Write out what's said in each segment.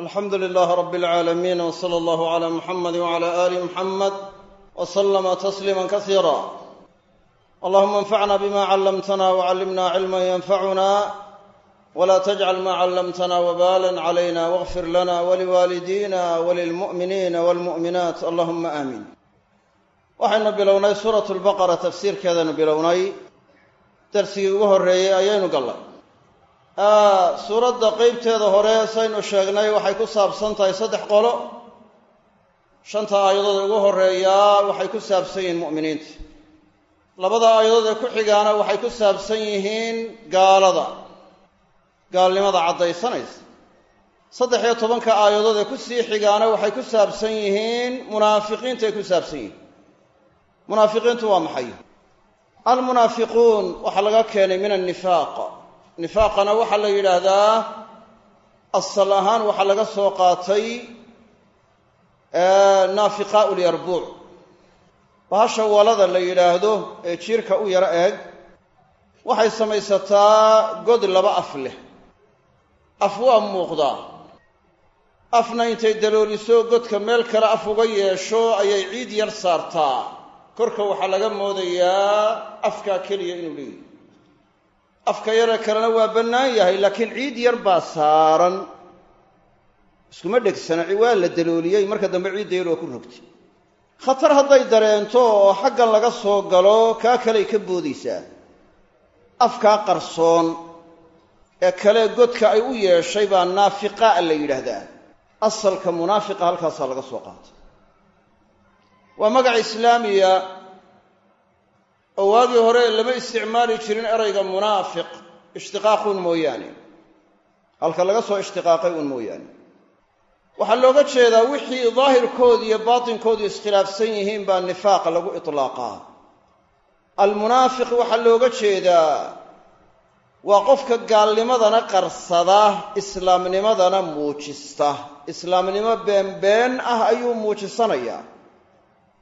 alxamdu lilaah rab اlcaalamiin wsala allahu cla muxamadi wcla ali muxamed wslama tasliima kasiira allahuma anfacna bima callamtana wcallimna cilma yanfacuna wla tajcal ma callamtana wbalan clayna wاغfir lana wliwaalidina wlilmu'miniina wاlmu'minaat allahuma aamiin waxaynu bilownay suurat lbaqara tafsiirkeedaynu bilownay darsigii ugu horreeyey ayaynu gallay suuradda qeybteeda hore saynu sheegnay waxay ku saabsan tahay saddex qolo. Shanta aayadood ugu horreeyaa waxay ku saabsan yihiin mu'miniinta. Labada aayadood ee ku xigaana waxay ku saabsan yihiin gaalada. Gaalnimada caddaysanaysa. Saddex iyo tobanka aayadood ee ku sii xigaana waxay ku saabsan yihiin munaafiqiinta ay ku saabsan yihiin. Munaafiqiintu waa maxay? Almunaafiquun waxaa laga keenay min annifaaq nifaaqana waxaa la yidhaahdaa asal ahaan waxaa laga soo qaatay naafiqaau lyarbuuc bahasha walada la yidhaahdo ee jiirka u yaro eeg waxay samaysataa god laba af leh. Af waa muuqdaa afna intay dalooliso godka meel kale af uga yeesho ayay ciid yar saartaa. Korka waxaa laga moodayaa afkaa keliya inuu leeyahy afka yare kalena waa bannaan yahay laakiin ciid yar baa saaran. Iskuma dhegsana waa la dalooliyey. Marka dambe ciidda yar waa ku rogtay khatar hadday dareento oo xaggan laga soo galo kaa kaley ka boodaysaa. Afkaa qarsoon ee kale godka ay u yeeshay baa naafiqaa la yidhaahdaa. Asalka munaafiqa halkaasaa laga soo qaatay. Waa magac islaamiya oo hore lama isticmaali jirin erayga munaafiq ishtiqaaquun mooyaane. Halka laga soo ishtiqaaqay uun mooyaane. Waxaa looga jeedaa wixii daahirkoodu iyo baatinkoodu iskhilaafsan yihiin baa nifaaqa lagu itlaaqaa almunaafiq waxaa looga jeedaa waa qofka gaalnimadana qarsada islaamnimadana muujista. Islaamnimo beenbeen ah ayuu muujisanayaa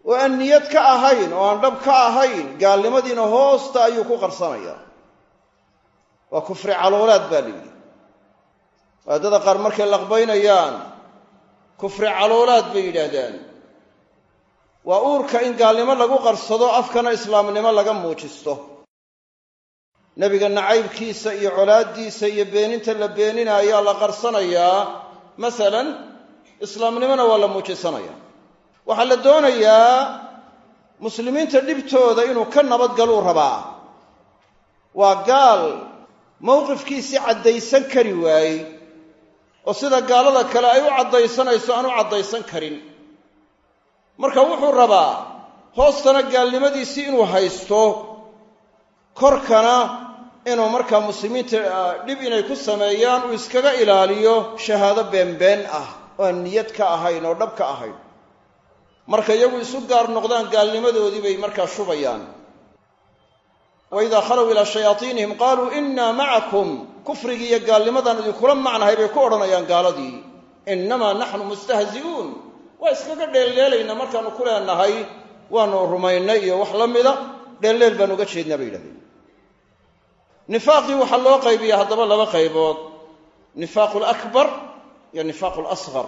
oo aan niyad ka ahayn oo aan dhab ka ahayn gaalnimadiina hoosta ayuu ku qarsanayaa waa kufri caloolaad baa la yidhi. Waadada qaar markay laqbaynayaan kufri caloolaad bay yidhaahdaan. Waa uurka in gaalnimo lagu qarsado afkana islaamnimo laga muujisto. Nebiga nacaybkiisa iyo colaaddiisa iyo beeninta la beeninaayaa la qarsanayaa masalan islaamnimona waa la muujisanayaa waxaa la doonayaa muslimiinta dhibtooda inuu ka nabadgaluu rabaa. Waa gaal mowqifkiisii caddaysan kari waayey oo sida gaalada kale ay u caddaysanayso aan u caddaysan karin. Marka wuxuu rabaa hoostana gaalnimadiisii inuu haysto korkana inuu markaa muslimiinta dhib inay ku sameeyaan uu iskaga ilaaliyo shahaado beenbeen ah oo niyad ka ahayn oo dhab ka ahayn marka iyagu isu gaar noqdaan gaalnimadoodii bay markaa shubayaan. Wa idaa khalow ilaa shayaatiinihim qaaluu innaa macakum. Kufrigii iyo gaalnimadan idinkula macnahay bay ku odhanayaan gaaladii. Innamaa naxnu mustahzi'uun. Waa iskaga dheeldheelaynaa markaanu ku leenahay waanu rumaynay iyo wax la mida dheeldheel baan uga jeednaa bay yidhahdeen. Nifaaqii waxaa loo qaybiya haddaba laba qaybood nifaaqu lakbar iyo nifaaqu lasqar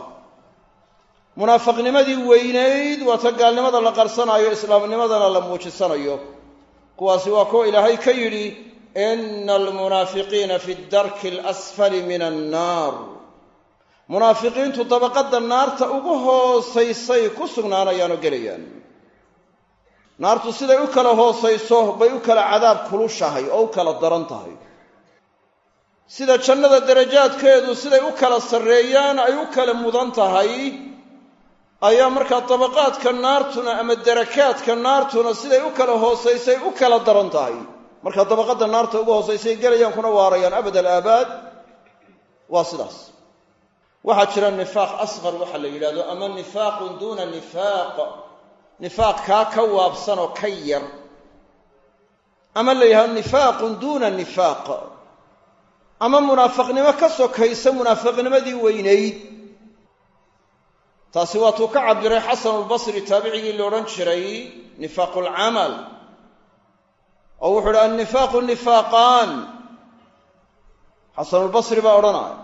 munaafaqnimadii weynayd waa gaalnimada la qarsanaayo islaamnimadana la muujisanayo. Kuwaasi waa kuwa ilaahay ka yidhi ina almunaafiqiina fi darki alasfali min annaar munaafiqiintu dabaqadda naarta ugu hoosaysay ku sugnaanayaan oo gelayaan. Naartu siday u kala hoosayso bay u kala cadaab kulushahay oo u kala daran tahay. Sida jannada darajaadkeedu siday u kala sarreeyaan ay u kala mudan tahay ayaa markaa dabaqaadka naartuna ama darakaadka naartuna siday u kala hoosaysay u kala daran tahay. Markaa dabaqadda naarta ugu hoosaysay gelayaan kuna waarayaan abad alaabaad waa sidaas. Waxaa jira nifaaq asqar waxa la yidhahdo ama nifaaqun duuna nifaaq. Nifaaq kaa ka waabsan oo ka yar. Ama la yidhahdo nifaaqun duuna nifaaq. Ama munaafaqnimo ka sokaysa munaafaqnimadii weynayd taasi waatuu ka cabiray xasanulbasri taabicigii la odhan jiray nifaaqu alcamal oo wuxuu uhi annifaaqu nifaaqaan. Xasanulbasri baa odhanaya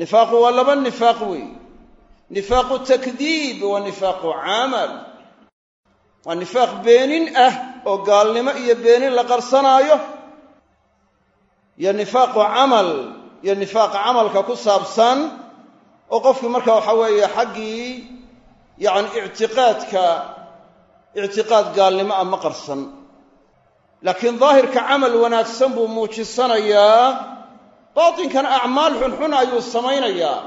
nifaaqu waa laba nifaaq weey. Nifaaqu takdiib wa nifaaqu camal. Waa nifaaq beenin ah oo gaalnimo iyo beenin la qarsanaayo iyo nifaaqu camal iyo nifaaqa camalka ku saabsan oo qofkii marka waxa weeye xaggii yacni ictiqaadka ictiqaad gaalnimo ah ma qarsan. Laakiin daahirka camal wanaagsan buu muujisanayaa baatinkana acmaal xunxun ayuu samaynayaa.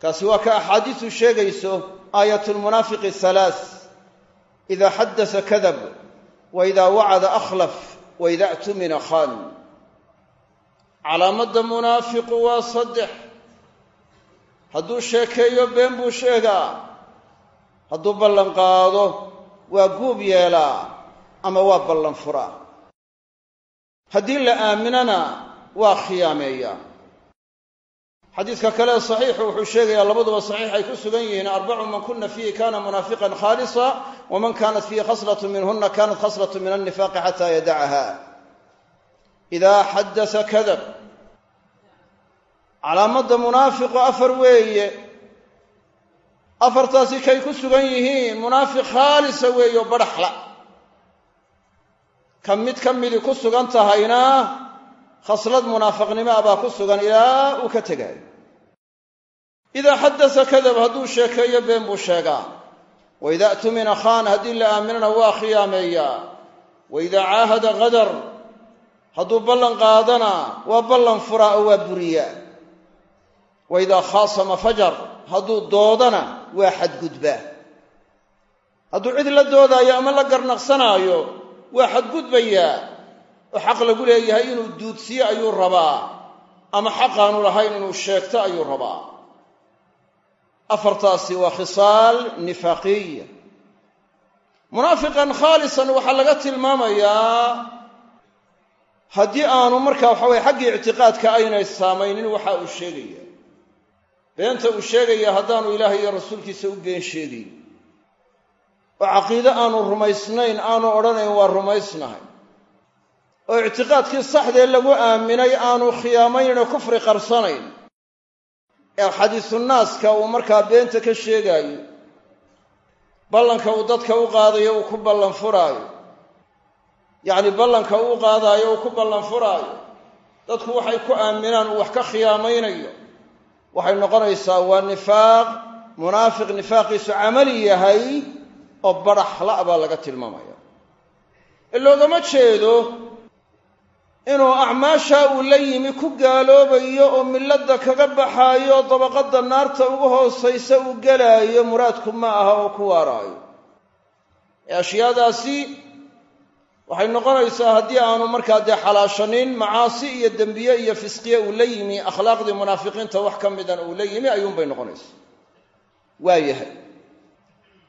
Kaasi waa ka axaadiisu sheegayso aayat lmunaafiqi halaath ida xaddasa kadab wa ida wacada akhlaf wa ida a'tumina khan calaamadda munaafiqu waa saddex hadduu sheekeeyo been buu sheegaa. Hadduu ballan qaado waa guub yeelaa ama waa ballan furaa. Haddii la aaminana waa khiyaameeyaa. Xadiidka kale saxiixu wuxuu sheegayaa labaduba saxiix ay ku sugan yihiin. Arbacu man kuna fiihi kana munaafiqan khaalisa waman kanat fiihi khaslat minhuna kanat khaslat min alnifaaqi xata yadacaha ida xaddasa kadab calaamadda munaafiqu afar weeye afartaasi kay ku sugan yihiin munaafiq khaalisa weeye oo badhaxla ka mid ka midii ku sugan tahayna khaslad munaafiqnimo baa ku sugan ilaa uu ka tegaayo idaa xaddasa kadab hadduu sheekeeyo been buu sheegaa. Wa idaa tumina khaan haddii la aaminana waa khiyaameeyaa. Wa idaa caahada qadar hadduu ballan qaadana waa ballan furaa oo waa buriyaa wa idaa khaasama fajar hadduu doodana waa xadgudbaa hadduu cid la doodaayo ama la garnaqsanaayo waa xadgudbayaa oo xaq lagu leeyahay inuu duudsiyo ayuu rabaa ama xaqaanu lahayn inuu sheegto ayuu rabaa afartaasi waa khisaal nifaaqiya munaafiqan khaalisan waxaa laga tilmaamayaa haddii aanu marka waxa weye xaggii ictiqaadka aynay saamaynin waxa uu sheegaya beenta uu sheegaya haddaanu ilaahay iyo rasuulkiisa u been sheegayn oo caqiide aanu rumaysnayn aanu odhanayn waa rumaysnahay. Oo ictiqaadkii saxdee lagu aaminay aanu khiyaamaynoo kufri qarsanayn. Ee xadiisunaaska uu markaa beenta ka sheegaayo ballanka uu dadka u qaadayo uu ku ballan furaayo. Yacni ballanka uu qaadaayo uu ku ballan furaayo. Dadku waxay ku aaminaan uu wax ka khiyaamaynayo waxay noqonaysaa waa nifaaq munaafiq nifaaqiisu camali yahay oo badhaxla' baa laga tilmaamaya ee loogama jeedo inuu acmaashaa uu la yimi ku gaaloobayo oo milladda kaga baxaayo dabaqadda naarta ugu hoosaysa uu gelaayo muraadku ma aha oo ku waaraayo. Ee ashyaadaasi waxay noqonaysaa haddii aanu markaa dee xalaashanin macaasi iyo dembiye iyo fisqiye uu la yimi akhlaaqdii munaafiqiinta wax ka midana uu la yimi ayuunbay noqonaysaa. Waa yahay.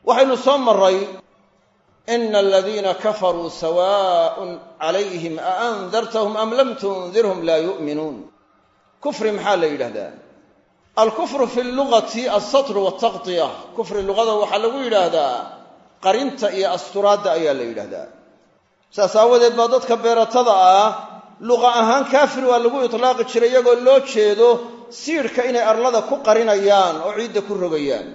Waxaynu soo maray ina aladiina kafaruu sawaaءun calayhim aandartahum am lam tundirhum laa yu'minuun. Kufri maxaa la yidhahdaa? Alkufru fi lugati alsatru waltaqdiya kufri luqada waxaa lagu yidhaahdaa qarinta iyo asturaadda ayaa la yidhahdaa saas aawadeed baa dadka beeratada ah luqa ahaan kaafir waa lagu itlaaqi jiray iyagoo loo jeedo siidhka inay arlada ku qarinayaan oo ciidda ku rogayaan.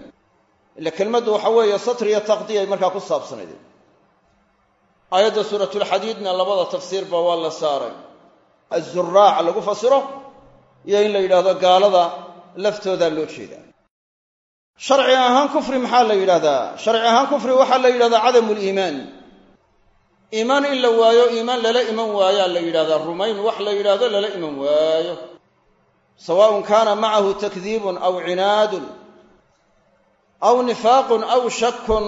Ila kelmaddu waxa weeye satr iyo taqdiya ay markaa ku saabsanayd. Aayadda suuratulxadiidna labada tafsiirba waa la saaray. Azuraac lagu fasiro iyo in la yidhaahdo gaalada laftoodaa loo jeedaa. Sharci ahaan kufri maxaa la yidhahdaa sharci ahaan kufri waxaa la yidhahdaa cadamu liimaan iimaan in la waayo iimaan lala iman waayaa la yidhahdaa rumayn wax la yidhaahdo lala iman waayo. Sawaaءun kaana macahu takdiibun aw cinaadun aw nifaaqun aw shakun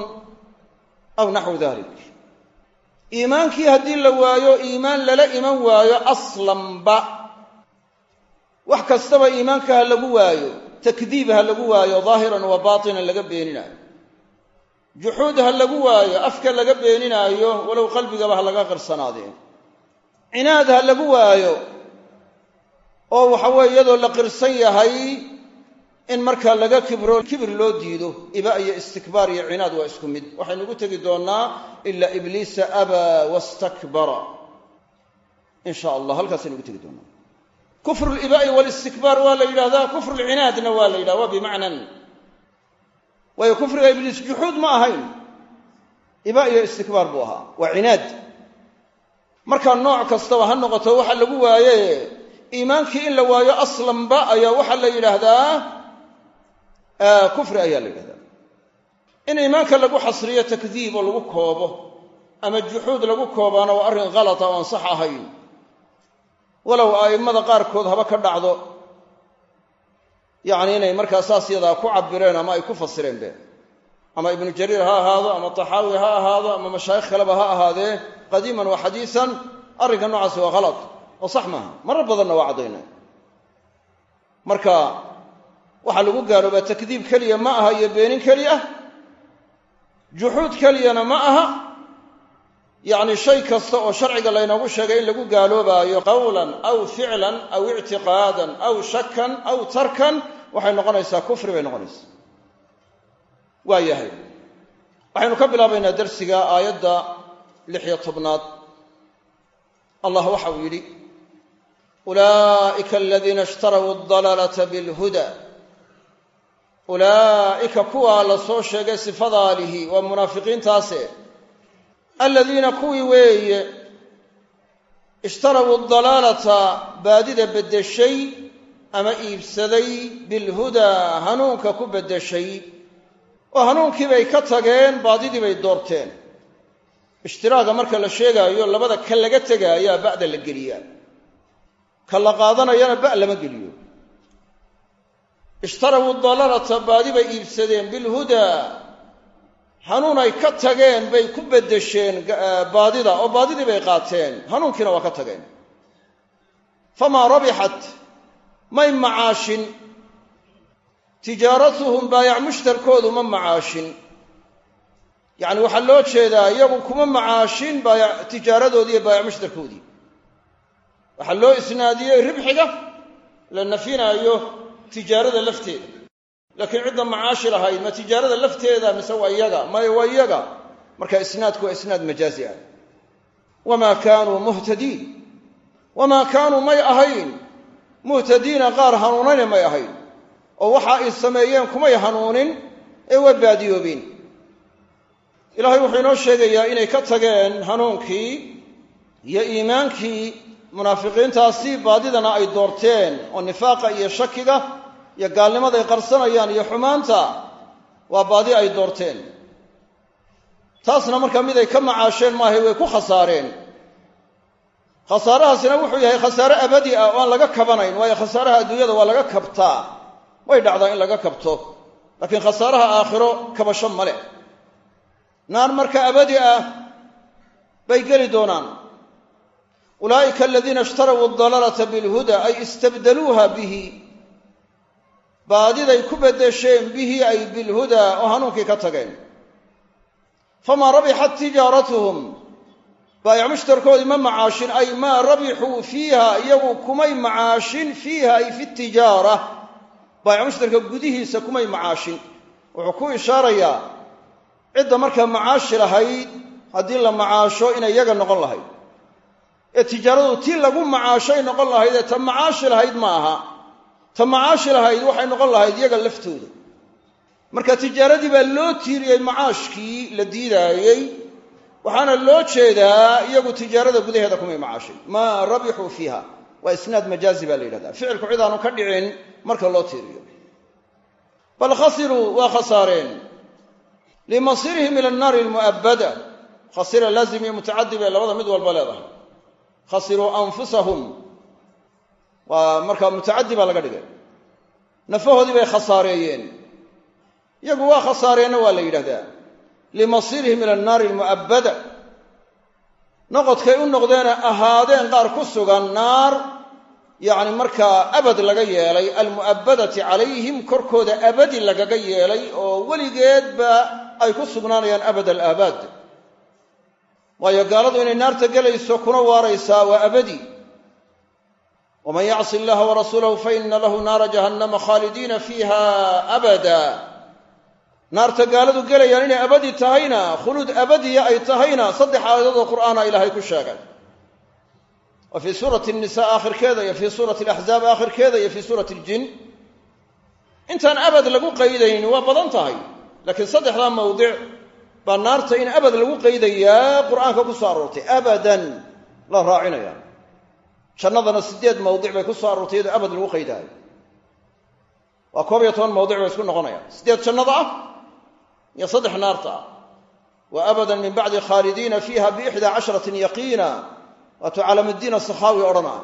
aw naxwu dalik iimaankii haddii la waayo iimaan lala iman waayo aslanba wax kastaba iimaanka ha lagu waayo takdiib ha lagu waayo daahiran wa baatinan laga beeninaayo juxuud ha lagu waayo afka laga beeninaayo walow qalbigaba ha laga qirsanaadeen cinaad ha lagu waayo oo waxa weeye iyadoo la qirsan yahay in markaa laga kibro kibir loo diido iba iyo istikbaar iyo cinaad waa isku mid. Waxaynu ugu tegi doonnaa ilaa ibliisa abaa wastakbara. In sha allah halkaasaynu ugu tegi doonnaa. Kufru libaai walistikbaar waa la yidhahdaa kufru lcinaadna waa la yidhahda waa bimacnan waayo kufriga ibliis juxuud ma ahayn. Ibaa iyo istikbaar buu ahaa. Waa cinaad. Markaa nooc kastaba ha noqoto waxa lagu waaye iimaankii in la waayo aslanba ayaa waxaa la yidhaahdaa kufri ayaa la yidhahdaa in iimaanka lagu xasriyo takdiib oo lagu koobo ama juxuud lagu koobaana waa arrin khalata oo aan sax ahayn. Walow a'immada qaarkood haba ka dhacdo yacni inay markaa saas yadaa ku cabireen ama ay ku fasireen be ama ibnu jariir ha ahaado ama taxaawi ha ahaado ama mashaayikh kaleba ha ahaadee qadiiman wa xadiisan arrinka noocaasi waa khalad oo sax maaha. Marar badanna waa caddaynay. Marka waxaa lagu gaaloobaa takdiib keliya ma aha iyo beenin keli ah juxuud keliyana ma aha yacni shay kasta oo sharciga laynoogu sheegay in lagu gaaloobaayo qawlan aw ficlan aw ictiqaadan aw shakan aw tarkan waxay noqonaysaa kufri bay noqonaysaa. Waa yahay. Waxaynu ka bilaabaynaa darsiga aayadda lix-iyo tobnaad allah waxa uu yidhi ulaa'ika aladiina ishtaraw adalaalata bilhuda. Ulaa'ika kuwaa la soo sheegay sifadaalihi waa munaafiqiintaase aladiina kuwii weeye ishtaraw adalaalata baadida beddeshay ama iibsaday bilhudaa hanuunka ku beddeshay. Oo hanuunkii bay ka tageen baadidii bay doorteen. Ishtiraaga marka la sheegaayo labada ka laga tegaayaa ba'da la geliyaa. Ka la qaadanayana ba' lama geliyo. Ishtaraw dalaalata baadi bay iibsadeen bilhudaa hanuun ay ka tageen bay ku beddesheen baadida oo baadidii bay qaateen. Hanuunkiina waa ka tageen. Famaa rabixat may macaashin. Tijaaratuhum baayac mushtarkoodu ma macaashin. Yacni waxaa loo jeedaa iyagu kuma macaashin baayac tijaaradoodii iyo baayac mushtarkoodii waxaa loo isnaadiyey ribxiga la nafinaayo tijaarada lafteeda laakiin cidda macaashi lahayd ma tijaarada lafteeda mise waa iyaga? Maya waa iyaga. Marka isnaadku waa isnaad majaazi ah. Wamaa kaanuu muhtadiin. Wamaa kaanuu may ahayn. Muhtadiina qaar hanuunayna may ahayn. Oo waxa ay sameeyeen kumay hanuunin ee waa baadiyoobeen ilaahay wuxuu inoo sheegayaa inay ka tageen hanuunkii iyo iimaankii. Munaafiqiintaasi baadidana ay doorteen oo nifaaqa iyo shakiga iyo gaalnimaday qarsanayaan iyo xumaanta waa baadi ay doorteen. Taasna markaa mid ay ka macaasheen maahay way ku khasaareen. Khasaarahaasina wuxuu yahay khasaare abadi ah oo aan laga kabanayn waayo khasaaraha adduunyada waa laga kabtaa. Way dhacdaa in laga kabto laakiin khasaaraha aakhiro kabasho ma leh. Naar marka abadi ah bay geli doonaan. Ulaa'ika aladiina ishtaraw adalaalata bilhuda ay istabdaluuha bihi baadiday ku beddesheen bihi ay bilhudaa oo hanuunkii ka tageen. Famaa rabixat tijaaratuhum. Baayac mushtarkoodii ma macaashin ay maa rabixuu fiiha iyagu kumay macaashin fiiha ay fi tijaara. Baayac mushtarka gudihiisa kumay macaashin. Wuxuu ku ishaarayaa cidda markaa macaashi lahayd haddii la macaasho inay iyaga noqon lahayd. Ee tijaaradu tii lagu macaashay noqon lahayd ee ta macaashi lahayd ma aha ta macaashi lahayd waxay noqon lahayd iyaga laftooda. Marka tijaaradii baa loo tiiriyey macaashkii la diidaayey waxaana loo jeedaa iyagu tijaarada gudaheeda kumay macaashay. Maa rabixuu fiiha waa isnaad majaazi baa la yidhahdaa. Ficilku cid aanu ka dhicin marka loo tiiriyo. Bal khasiruu waa khasaareen. Limasirihim ila annaari almu'abbada. Khasira laazim iyo mutacadi bay labada mid walba leedahay. Khasiruu anfusahum waa markaa mutacadi baa laga dhigay. Nafahoodii bay khasaareeyeen iyagu waa khasaareenna waa la yidhahdaa limasirihim ila annaari almu'abbada noqodkay u noqdeene ahaadeen qaar ku sugan naar yacni markaa abad laga yeelay almu'abbadati calayhim korkooda abadi lagaga yeelay oo weligeedba ay ku sugnaanayaan abad alaabaad waayo gaaladu inay naarta gelayso kuna waaraysaa waa abadi waman yacsi illaha warasuulahu faina lahu naara jahannama khaalidiina fiiha abada naarta gaaladu gelayaan inay abadi tahayna khuluud abadiya ay tahayna saddex aayadood oo qur'aana ilaahay ku sheegay wa fii suurati nisa aakhirkeeda iyo fii suurati alaxzaab aakhirkeeda iyo fii suurati aljin intaan abad lagu qaydayn waa badan tahay laakiin saddexdaa mawdic baa naarta in abad lagu qaydayaa qur'aanka ku soo aroortay abadan la raacinaya jannadana siddeed mawdic bay ku soo aroortay iyadoo abad lagu qaydaayo waa koob iyo toban mawdic bay isku noqonayaan. Siddeed jannada ah iyo saddex naarta ah. Wa abadan min bacdi khaalidiina fiiha biixdaa casharatin yaqiina. Waatuu calaamuddiin asakhaawi odhanaa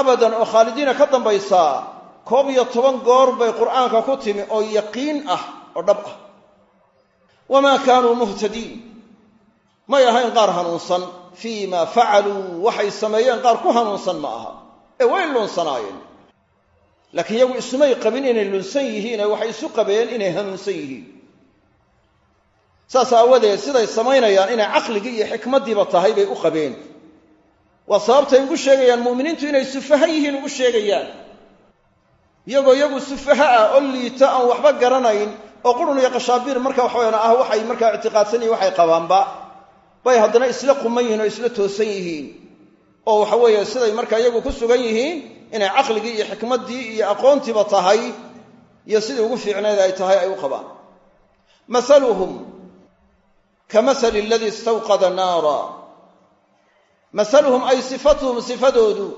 abadan oo khaalidiina ka dambaysaa koob iyo toban goor bay qur'aanka ku timi oo yaqiin ah oo dhab ah. Wamaa kaanuu muhtadiin. May ahayn qaar hanuunsan fii ma facaluu waxay sameeyeen qaar ku hanuunsan ma aha. Ee way lunsanaayeen laakiin iyagu ismay qabin inay lunsan yihiine waxay isu qabeen inay hanuunsan yihiin. Saas aawadeed siday samaynayaan inay caqligii iyo xikmaddiiba tahay bay u qabeen. Waa sababtay ugu sheegayaan mu'miniintu inay sufaha yihiin ugu sheegayaan. Iyagoo iyagu sufaha ah oo liita aan waxba garanayn oo qurun iyo qashaabiir marka waxaweyan ah waxay markaa ictiqaadsan yihiin waxay qabaanba bay haddana isla quman yihiin oo isla toosan yihiin. oo waxa weeye siday markaa iyagu ku sugan yihiin inay caqligii iyo xikmaddii iyo aqoontiiba tahay iyo sidii ugu fiicneed ay tahay ay u qabaan. Masaluhum ka masali aladii istawqada naara. Masaluhum ay sifatuhum sifadoodu.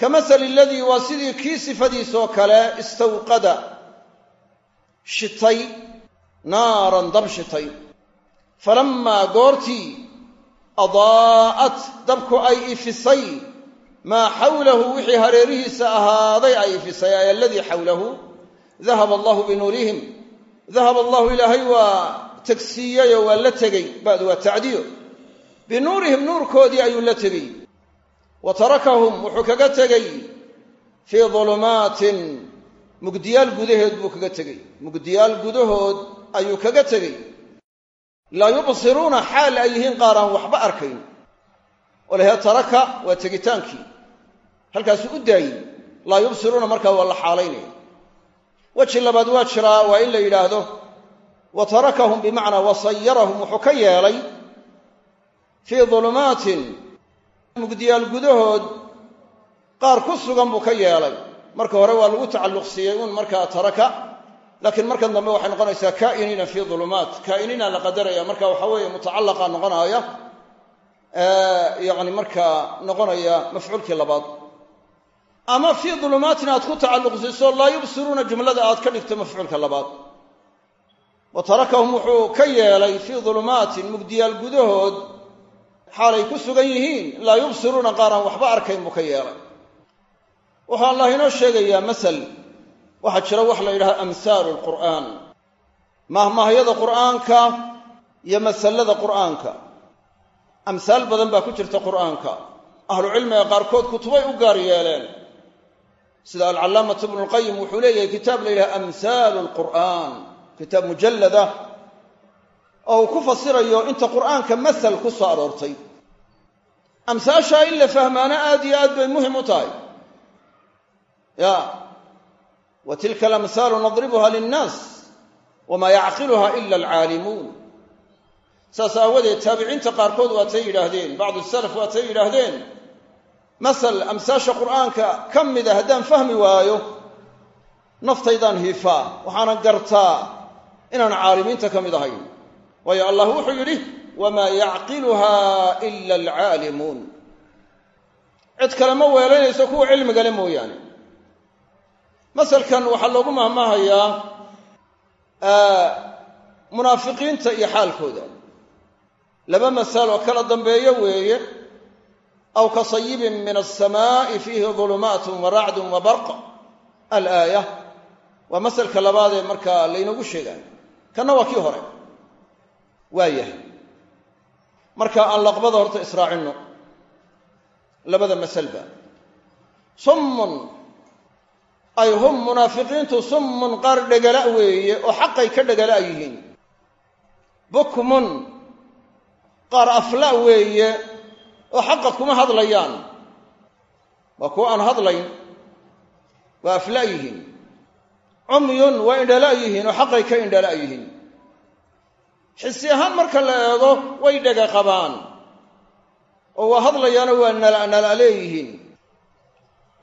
Ka masali aladii waa sidii kii sifadiisoo kale istawqada shitay naaran dab shitay falammaa goortii adaa'at dabku ay ifisay maa xawlahu wixii hareerihiisa ahaaday ay ifisay ay aladii xawlahu dahaba allahu binuurihim dahaba allahu ilaahay waa tegsiiyeyoo waa la tegey ba'du waa tacdiyo binuurihim nuurkoodii ayuu la tegey wa tarakahum wuxuu kaga tegey fii dulumaatin mugdiyaal gudaheed buu kaga tegey mugdiyaal gudahood ayuu kaga tegey laa yubsiruuna xaal ay yihiin qaaraan waxba arkayn. Walahe taraka waa tegitaankii. Halkaasuu u daayey laa yubsiruuna markaa waa la xaalaynaya. Weji labaad waa jiraa waa in la yidhaahdo wa tarakahum bimacnaa wasayarahum wuxuu ka yeelay fii dulumaatin mugdiyaal gudahood qaar ku sugan buu ka yeelay. Marka hore waa lagu tacalluq siiyey uun markaa taraka laakiin markan dambe waxay noqonaysaa kaa'iniina fii dulumaat. Kaa'iniina la qadaraya marka waxa weeye mutacallaqa noqonaya yacni markaa noqonaya mafcuulkii labaad. Ama fii dulumaatin aad ku tacalluqsiiso laa yubsiruuna jumlada aad ka dhigto mafcuulka labaad. Wa tarakahum wuxuu ka yeelay fii dulumaatin mugdiyaal gudahood xaalay ku sugan yihiin laa yubsiruuna qaaraan waxba arkayn buu ka yeelay. Wuxuu allah inoo sheegayaa masal waxaa jira wax la yidhaha amhaalu lqur'aan mahmaahyada qur'aanka iyo masalada qur'aanka. Amhaal badan baa ku jirta qur'aanka. Ahlucilmiga qaarkood kutubay u gaar yeeleen. Sida alcallaamatu ibnu lqayim wuxuu leeyahay kitaab la yidhaha amhaalu lqur'aan kitaab mujallada. Oo uu ku fasirayo inta qur'aanka masal ku soo aroortay. Amhaashaa in la fahmaana aad iyo aad bay muhiim u tahay. Ya wa tilka alamhaalu nadribuha linnaas wamaa yacqiluha ila alcaalimuun. Saas aawadeed taabiciinta qaarkood waatay yidhaahdeen bacdu salaf waatay yidhaahdeen masal amsaasha qur'aanka ka mida haddaan fahmi waayo naftaydaan hiifaa waxaanan gartaa inaan caalimiinta ka mid ahayn. Waayo allah wuxuu yidhi wamaa yacqiluha ila alcaalimuun. Cid kale ma weelanayso kuwa cilmigale mooyaane masalkan waxaa loogu mahmaahayaa munaafiqiinta iyo xaalkooda. Laba masal oo kala dambeeyo weeye. Aw ka sayibin min alsamaa'i fiihi dulumaatun wa barq. Alaaya. Waa masalka labaadee markaa laynagu sheegaayo kanna waa kii hore. Waa yahay. Marka aan laqbada horta israacinno labada masalba summun ay hum munaafiqiintu summun qaar dhegala weeye oo xaqay ka dhegala yihiin bukmun qaar afla weeye oo xaqa kuma hadlayaan waa kuwa aan hadlayn waa afla yihiin cumyun waa indhala yihiin oo xaqay ka indhala yihiin xisi ahaan marka la eego way dhega qabaan oo waa hadlayaanoo waa nala leeyihiin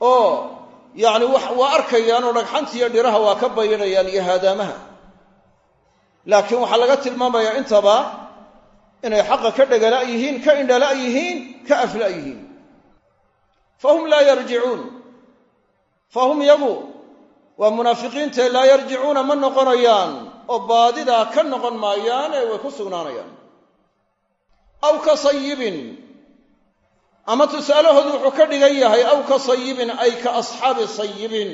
oo yacni waa arkayaan oo dhagxantiiyo dhiraha waa ka baydhanayaan iyo haadaamaha. Laakiin waxaa laga tilmaamayaa intaba inay xaqa ka dhagala yihiin ka indhala yihiin ka afla yihiin. Fahum laa yarjicuun fahum yagu. Waa munaafiqiintae laa yarjicuuna ma noqonayaan oo baadidaa ka noqon maayaan ee way ku sugnaanayaan. Aw ka sayibin ama tusaalahoodu wuxuu ka dhigan yahay aw ka sayibin ay ka asxaabi sayibin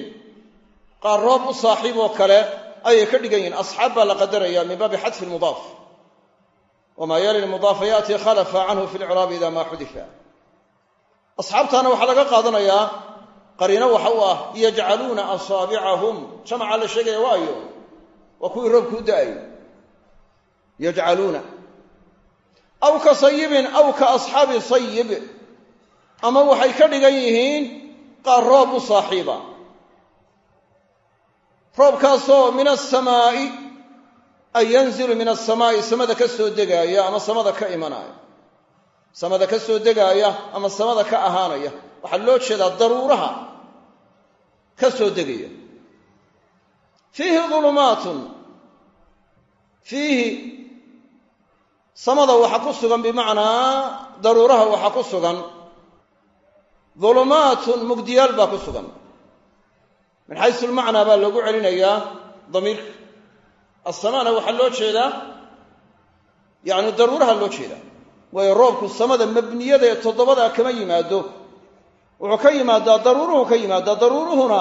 qaar roob u saaxiib oo kale ayay ka dhigan yihiin. Asxaab baa la qadaraya min baabi xadfi lmudaaf wamaa yali lmudaafa yaati khalafa canhu fi lcraabi ida maa xudifa. Asxaabtaana waxaa laga qaadanayaa qariino waxa u ah yajcaluuna asaabicahum. Jamaca la sheegaya waayo waa kuwii roobku u da'ay. Yajcaluuna aw ka sayibin aw ka asxaabi sayib ama waxay ka dhigan yihiin qaar roob u saaxiiba. Roobkaasoo min asamaa'i ay yanzilu min asamaa'i samada ka soo degaaya ama samada ka imanaya samada ka soo degaaya ama samada ka ahaanaya. Waxaa loo jeedaa daruuraha ka soo degaya fiihi dulumaatun fiihi samada waxaa ku sugan bimacnaa daruuraha waxaa ku sugan dulumaatun mugdiyaal baa ku sugan. Min xaysu lmacnaa baa loogu celinayaa damiirka asamaana waxaa loo jeedaa yacni daruuraha loo jeedaa. Waayo roobku samada mabniyada ee toddobadaa kama yimaado. Wuxuu ka yimaadaa daruuruhu ka yimaadaa daruuruhuna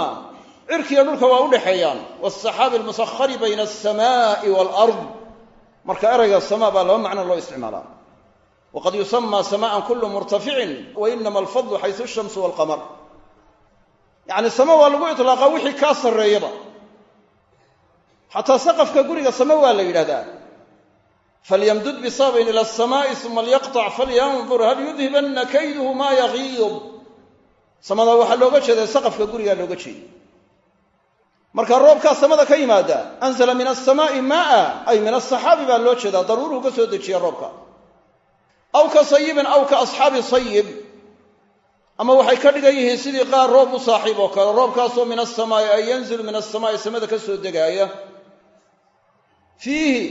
cirkiiyo dhulka waa u dhexeeyaan waasaxaabi almusahari bayna alsamaa'i waalard marka erayga samaa baa laba macno loo isticmaalaa waqad yusamaa samaan kullu murtaficin wa inama alfadlu xaysu shamsu walqamar yacni sama waa lagu iطlaaqaa wixii kaa sarreeyaba. xataa saqafka guriga sama waa la yidhahdaa. falyamdud bisababin ila asamaai uma lyaqطac falyandur hal yudhibanna kayduhu maa yagiid samada waxaa looga jeeda saqafka gurigaa looga jeeda marka roobkaa samada ka yimaada anzala min asamaai maaa ay min asaxaabi baa loo jeedaa daruuruhu ka soo dejiya roobka aw ka sayibin aw ka asxaabi sayib ama waxay ka dhigan yihiin sidii qaar roob u saaxiib oo kale roobkaasoo min asamaai ay yanzilu min asamaai samada ka soo degaaya. Fiihi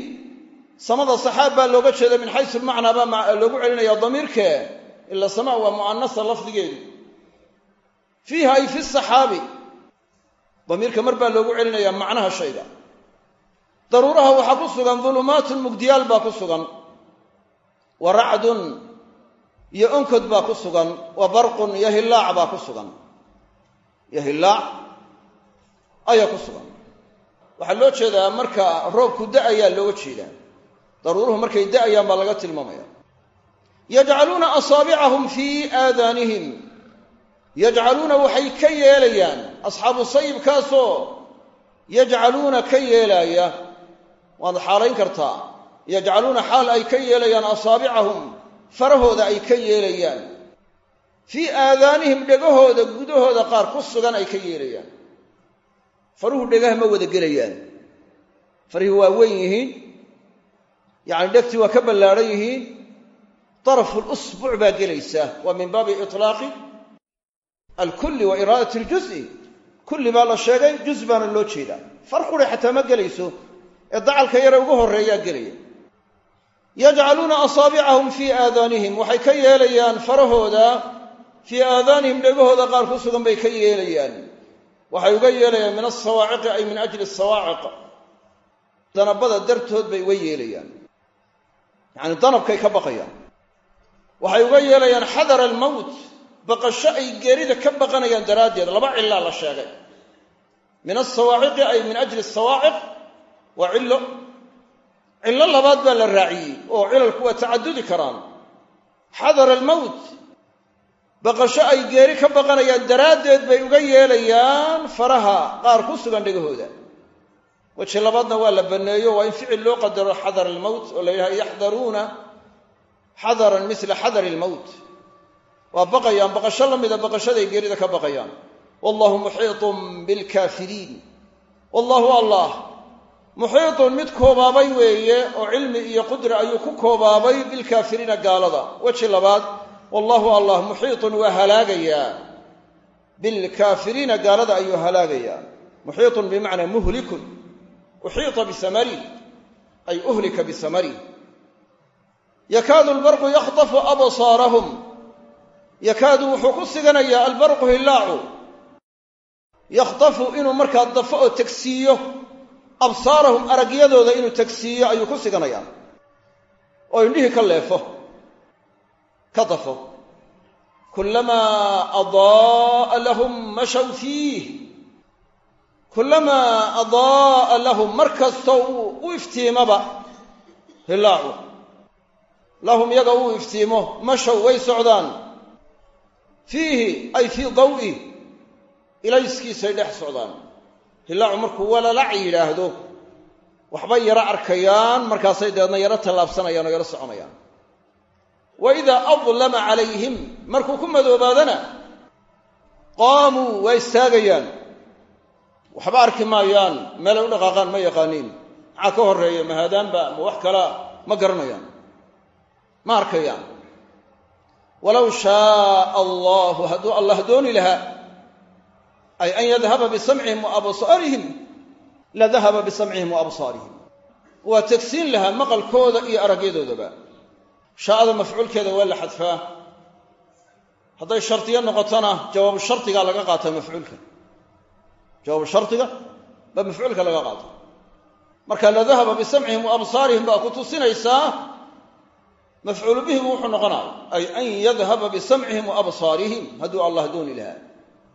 samada saxaab baa looga jeeda min xaysu lmacnaa baa loogu celinaya damiirke ila sama waa mu'anasa lafdigeedu. Fiiha ay fi saxaabi damiirka mar baa loogu celinaya macnaha shayga. Daruuraha waxaa ku sugan dulumaatun mugdiyaal baa ku sugan wa racdun iyo onkod baa ku sugan wa barqun iyo hillaac baa ku sugan. Iyo hillaac ayaa ku sugan. Waxaa loo jeedaa marka roobku da'ayaa looga jeedaa. Daruuruhu markay da'ayaan baa laga tilmaamaya. Yajcaluuna asaabicahum fii aadaanihim. Yajcaluuna waxay ka yeelayaan asxaabu sayibkaasoo yajcaluuna ka yeelaaya waad xaalayn kartaa yajcaluuna xaal ay ka yeelayaan asaabicahum farahooda ay ka yeelayaan. Fii aadaanihim dhegahooda gudahooda qaar ku sugan ay ka yeelayaan. Faruhu dhegaha ma wada gelayaan. Farihii waa weyn yihiin yacni dhegtii waa ka ballaadhan yihiin darafu lusbuuc baa gelaysa. Waa min baabi itlaaqi alkulli wa iraadati aljuzi. Kulli baa la sheegay juz baana loo jeedaa. Far quri xataa ma gelayso ee dacalka yare ugu horreeyaa gelaya yajcaluuna asaabicahum fii aadaanihim. Waxay ka yeelayaan farahooda fii aadaanihim dhegahooda qaar ku sugan bay ka yeelayaan. Waxay uga yeelayaan min asawaaciqi ay min ajli asawaaciq danabada dartood bay uga yeelayaan. Yacni danabkay ka baqayaan. Waxay uga yeelayaan xadara almowt baqasho ay geerida ka baqanayaan daraaddeed. Laba cilaa la sheegay. Min asawaaciqi ay min ajli asawaaciq waa cillo cillo labaad baa la raaciyey oo cilalku waa tacadudi karaan. Xadara almowt baqasho ay geeri ka baqanayaan daraaddeed bay uga yeelayaan faraha qaar ku sugan dhegahooda. Weji labaadna waa la banneeyo waa in ficil loo qadaro xadara almowt oo la yidhaha yaxdaruuna xadaran misla xadari almowt waa baqayaan baqasho la mida baqashaday geerida ka baqayaan. Wallahu muxiitun bilkaafiriin wallahu allah muxiitun mid koobaabay weeye oo cilmi iyo qudra ayuu ku koobaabay bilkaafiriina gaalada. Weji labaad wallahu allah muxiitun waa halaagayaa bilkaafiriina gaalada ayuu halaagayaa muxiitun bimacnaa muhlikun. Uxiita bisamarih ay uhlika bisamarih yakaadu albarqu yakhdafu absaarahum. Yakaadu wuxuu ku siganayaa albarqu hillaacu. Yakhdafu inuu markaa dafo oo tegsiiyo absaarahum aragyadooda inuu tegsiiyo ayuu ku siganayaa. oo indhihii ka leefo. ka dafo. kulamaa adaa'a lahum mashaw fiih. kulamaa adaa'a lahum mar kastoo uu u iftiimaba. hillaacu lahum yaga uu iftiimo mashaw way socdaan. fiihi ay fii daw'ih ilayskiisay dhex socdaan hillaacu markuu walalac yidhaahdo waxbay yaro arkayaan markaasay dabeedna yaro tallaabsanayaan oo yaro soconayaan. Wa idaa adlama calayhim markuu ku madoobaadana qaamuu waa istaagayaan. Waxba arki maayaan meelay u dhaqaaqaan ma yaqaaniin. Maxaa ka horreeya mahadaanba ma wax kalaa ma garanayaan. Ma arkayaan. Walow shaaa allahu hadduu allah dooni lahaa ay an yadhaba bisamcihim wa absaarihim la dahaba bisamcihim wa absaarihim waa tegsiin lahaa maqalkooda iyo aragyadoodaba. Shaa'ada mafcuulkeeda waa la xadfaa. Hadday shardiyo noqotona jawaabu shardigaa laga qaata mafcuulka. Jawaabu shardiga baa mafcuulka laga qaata marka la dahaba bisamcihim wa absaarihim baa ku tusinaysaa mafcuulu bihigu wuxuu noqonaya ay an yadhaba bisamcihim wa absaarihim allah dooni lahaa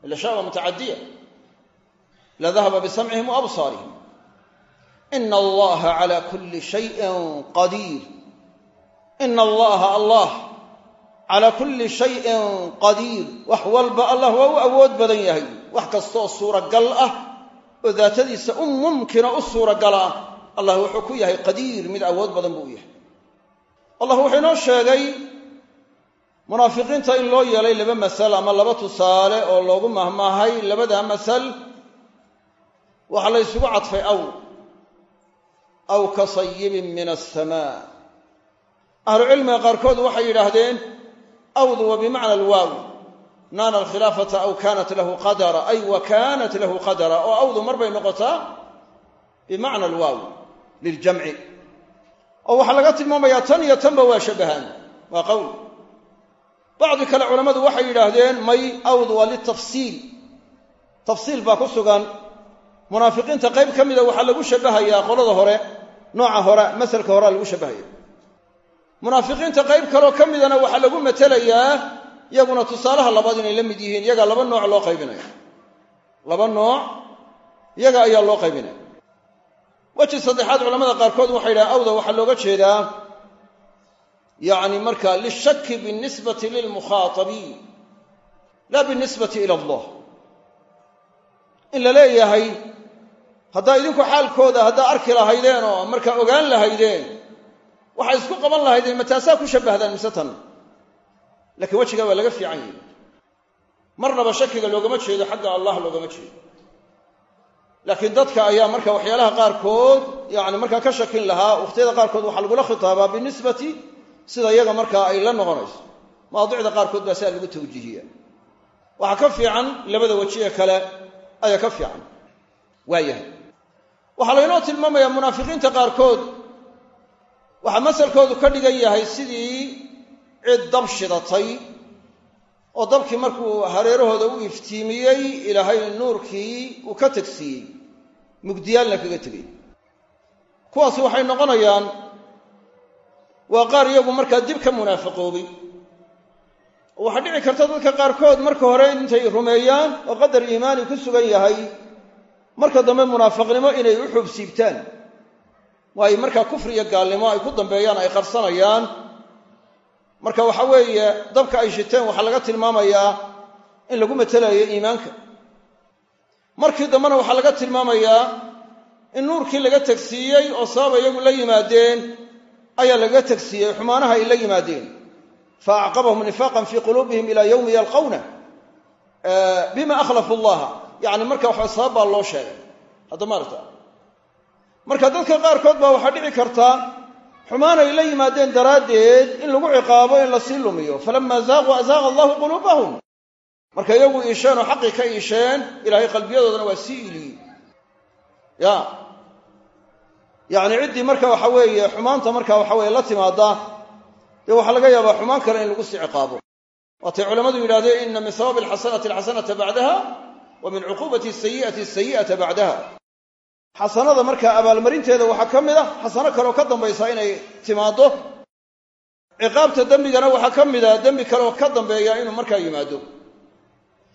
ila sha waa mutacadiya la dahaba bisamcihim wa absaarihim ina allaha cala kulli shayin qadiir ina allaha allah calaa kulli shayin qadiir wax walba allah waa u awood badan yahay wax kastooo suuragal ah oo daatadiisa u mumkina u suuragal ah allah wuxuu ku yahay qadiir mid awood badan buu u munaafiqiinta in loo yeelay laba masal ama laba tusaale oo loogu mahmaahay labadaa masal waxaa la ysugu cadfay aw aw ka sayibin min asamaa ahlucilmiga qaarkood waxay yidhaahdeen awdu wa bimacna alwaaw naana alkhilaafata aw kaanat lahu qadara ay wa kaanat lahu qadara oo awdu mar bay noqotaa bimacna alwaaw liljamci oo waxaa laga tilmaamayaa tan iyo tanba waa shabbahaan waa qowl bacdi kale culammadu waxay yidhaahdeen may awdu waa litafsiil. Tafsiil baa ku sugan. Munaafiqiinta qayb ka mida waxaa lagu shabbahayaa qolada hore nooca hore masalka horea lagu shabbahaya munaafiqiinta qayb kaloo ka midana waxaa lagu matelayaa yaguna tusaalaha labaad inay la mid yihiin yagaa laba nooc loo qaybinaya. Laba nooc yaga ayaa loo qaybinaya. Weji saddexaad culamada qaarkood waxay yidhahaan awda waxaa looga jeedaa yacni marka lishaki binisbati lilmukhaatabiin laa binisbati ila allah. In la leeyahay haddaa idinku xaalkooda haddaa arki lahaydeen oo markaa ogaan lahaydeen waxay isku qaban lahaydeen ma taasaa ku shabbahdaan mise tan? Laakiin wejigaa waa laga fiican yahi marnaba shakiga loogama jeedo xagga allah loogama jeedo. Laakiin dadka ayaa marka waxyaalaha qaarkood yani markaa ka shakin lahaa wakhtiyada qaarkood waxaa lagula khitaabaa binisbati sida iyaga markaa ay la noqonayso. Mawaadicda qaarkood baa sidaa lagu tawjiihiya. Waxaa ka fiican labada weji ee kale ayaa ka fiican. Waayahay waxaa laynoo tilmaamayaa munaafiqiinta qaarkood waxaa masalkoodu ka dhigan yahay sidii cid dab shidatay oo dabkii markuu hareerahooda u iftiimiyey ilaahay nuurkii uu ka tegsiiyey mugdiyaalna kaga tegey. Kuwaasi waxay noqonayaan waa qaar iyagu markaa dib ka munaafiqoobay oo waxaa dhici karta dadka qaarkood marka hore intay rumeeyaan oo qadar iimaani ku sugan yahay marka dambe munaafiqnimo inay u xuubsiibtaan waayo markaa kufri iyo gaalnimo ay ku dambeeyaan ay qarsanayaan. Marka waxa weeye dabka ay shiteen waxaa laga tilmaamayaa in lagu matelayo iimaanka. Markii dambena waxaa laga tilmaamayaa in nuurkii laga tegsiiyey oo sababa iyagu la yimaadeen ayaa lagaga tegsiiyey xumaanaha ay la yimaadeen. Fa acqabahum nifaaqan fii quluubihim ilaa yowmi yalqawna bima akhlafu llaha yani marka waxa sabab baa loo sheegay. Hadda maarta marka dadka qaarkood baa waxaa dhici karta xumaanay la yimaadeen daraaddeed in lagu ciqaabo in la sii lumiyo. Falamaa zaaquu azaaqa allahu quluubahum. Marka iyagu iisheen oo xaqii ka iisheen ilaahay qalbiyadoodana waa sii iliyey. Ya yacni ciddii marka waxa weeye xumaanta marka waxa weye la timaada dee waxaa laga yaabaa xumaan kale in lagu sii ciqaabo. Waatay culammadu yidhahdeen ina min sawabi alxasanati alxasanata bacdaha wa min cuquubati asayi'ati asayi'ata bacdaha. Xasanada markaa abaalmarinteeda waxaa ka mid a xasano kaleoo ka dambaysa inay timaaddo. Ciqaabta dembigana waxaa ka mid a dembi kaleoo ka dambeeya inuu markaa yimaado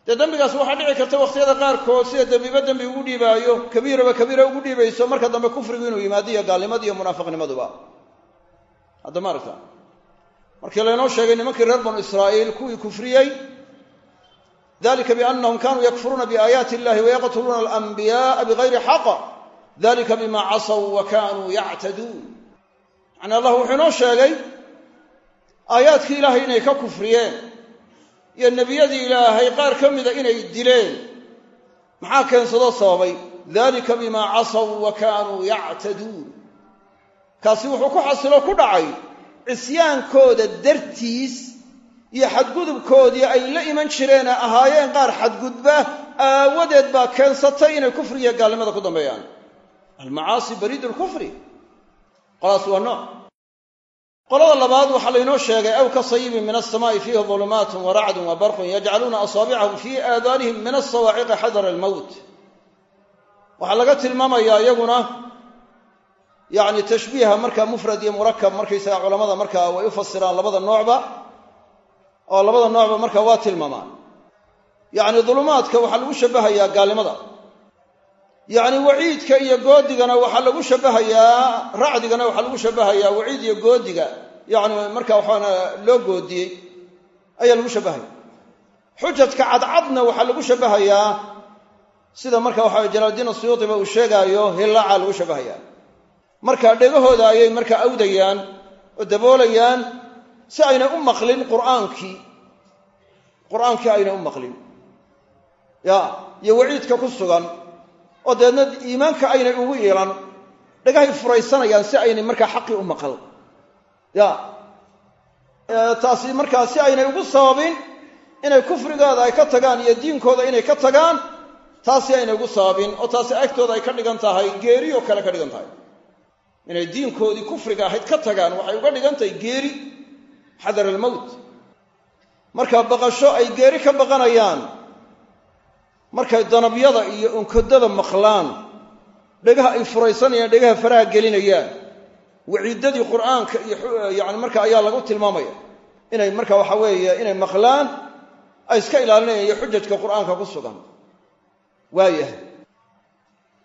dee dembigaas waxaa dhici karta wakhtiyada qaarkood sida dembiba dembi ugu dhiibaayo kabiiraba kabiira ugu dhiibayso marka dambe kufrigu inuu yimaado iyo gaalnimadu iyo munaafiqnimaduba. Hadda ma aragta? Markii laynoo sheegay nimankii reer banu israa'iil kuwii kufriyey dalika biannahum kanuu yakfuruuna biaayaati illahi wayaqtuluuna alanbiya'a bigayri xaq dalika bima casaw wa kanuu yactaduun. Yacni allah wuxuu inoo sheegay aayaadkii ilaahay inay ka kufriyeen iyo nebiyadii ilaahay qaar ka mida inay dileen. Maxaa keensadoo sababay? Dalika bimaa casaw wa kaanuu yactaduun. Kaasi wuxuu ku xasilo ku dhacay cisyaankooda dartiis iyo xadgudubkoodii ay la iman jireen ee ahaayeen qaar xadgudba aawadeed baa keensatay inay kufrigiyo gaalnimada ku dambeeyaan. Almacaasi bariidu lkufri qolaas waa nooc qolada labaad waxaa laynoo sheegay aw ka sayibin min alsamaa'i fiihi dulumaatun wa racdun wa barqun yajcaluuna asaabicahum fii aadaanihim min alsawaaciqi xadara almowt waxaa laga tilmaamayaa iyaguna yacni tashbiiha markaa mufrad iyo murakab markaysaga culamada markaa way u fasiraan labada noocba oo labada noocba markaa waa tilmaamaan. Yacni dulumaadka waxaa lagu shabahayaa gaalnimada yacni waciidka iyo goodigana waxaa lagu shabahayaa racdigana waxaa lagu shabahayaa waciid iyo goodiga. Yacni marka waxaana loo goodiyey ayaa lagu shabahaya xujadka cadcadna waxaa lagu shabahayaa sida marka waxa jalaaldiin asuyuudiba uu sheegaayo hillaacaa lagu shabahayaa. Marka dhegahooda ayay markaa awdayaan oo daboolayaan si aynay u maqlin qur'aankii. Qur'aankii aynay u maqlin. Ya iyo waciidka ku sugan oo dabeedna iimaanka aynay ugu iilan dhagahay furaysanayaan si aynay markaa xaqii u maqal. Ya. Taasi markaa si aynay ugu sababin inay kufrigooda ay ka tagaan iyo diinkooda inay ka tagaan taasi aynay ugu sababin oo taasi agtooda ay ka dhigan tahay geeri oo kale ka dhigan tahay. Inay diinkoodii kufriga ahayd ka tagaan waxay uga dhigan tahay geeri xadar almowt marka baqasho ay geeri ka baqanayaan markay danabyada iyo unkodada maqlaan dhegaha ay furaysanayaan dhegaha faraha gelinayaan waciidadii qur'aanka iyo yani marka ayaa lagu tilmaamaya inay marka waxa weeye inay maqlaan ay iska ilaalinayaan iyo xujajka qur'aanka ku sugan. Waayahay.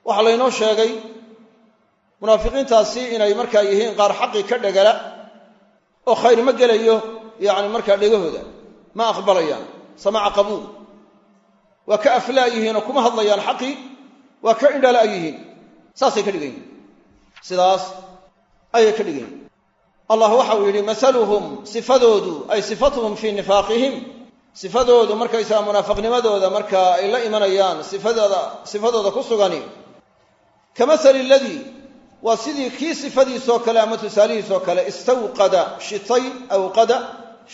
Waxaa laynoo sheegay munaafiqiintaasi inay markaa yihiin qaar xaqii ka dhegala oo khayr ma gelayo yacni markaa dhegahooda ma aqbalayaan samaaca qabuul waa ka aflaa yihiin oo kuma hadlayaan xaqii waa ka indhala yihiin. Saasay ka dhigan yihiin sidaas ayay ka dhigan yihiin allah waxa uu yidhi masaluhum sifadoodu ay sifatuhum fii nifaaqihim. Sifadoodu markaysaga munaafiqnimadooda markaa ay la imanayaan sifadooda sifadooda ku sugani. Ka masali ladii waa sidii kii sifadiisoo kale ama tusaalihiisoo kale istawqada shitay awqada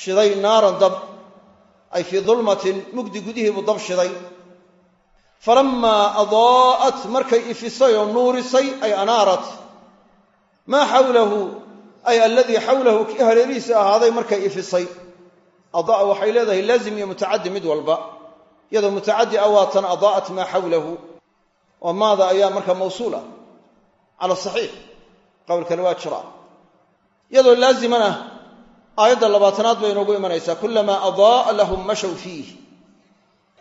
shiday naaran dab ay fii dulmatin mugdi gudihii buu dab shiday falamaa adaa'at markay ifisay oo nuurisay ay anaarat. Maa xawlahu ay aladii xawlahu kii hareerihiisa ahaaday markay ifisay. Adaa waxay leedahay laazim iyo mutacaddi mid walba. Iyadoo mutacaddi ah waatan adaa'at maa xawlahu. Oo maada ayaa marka mawsuula. Cala saxiix. Qowlkani waa jira. Iyadoo laazimana aayadda labaatanaad bay inoogu imanaysaa. Kulamaa adaaa lahum mashow fiih.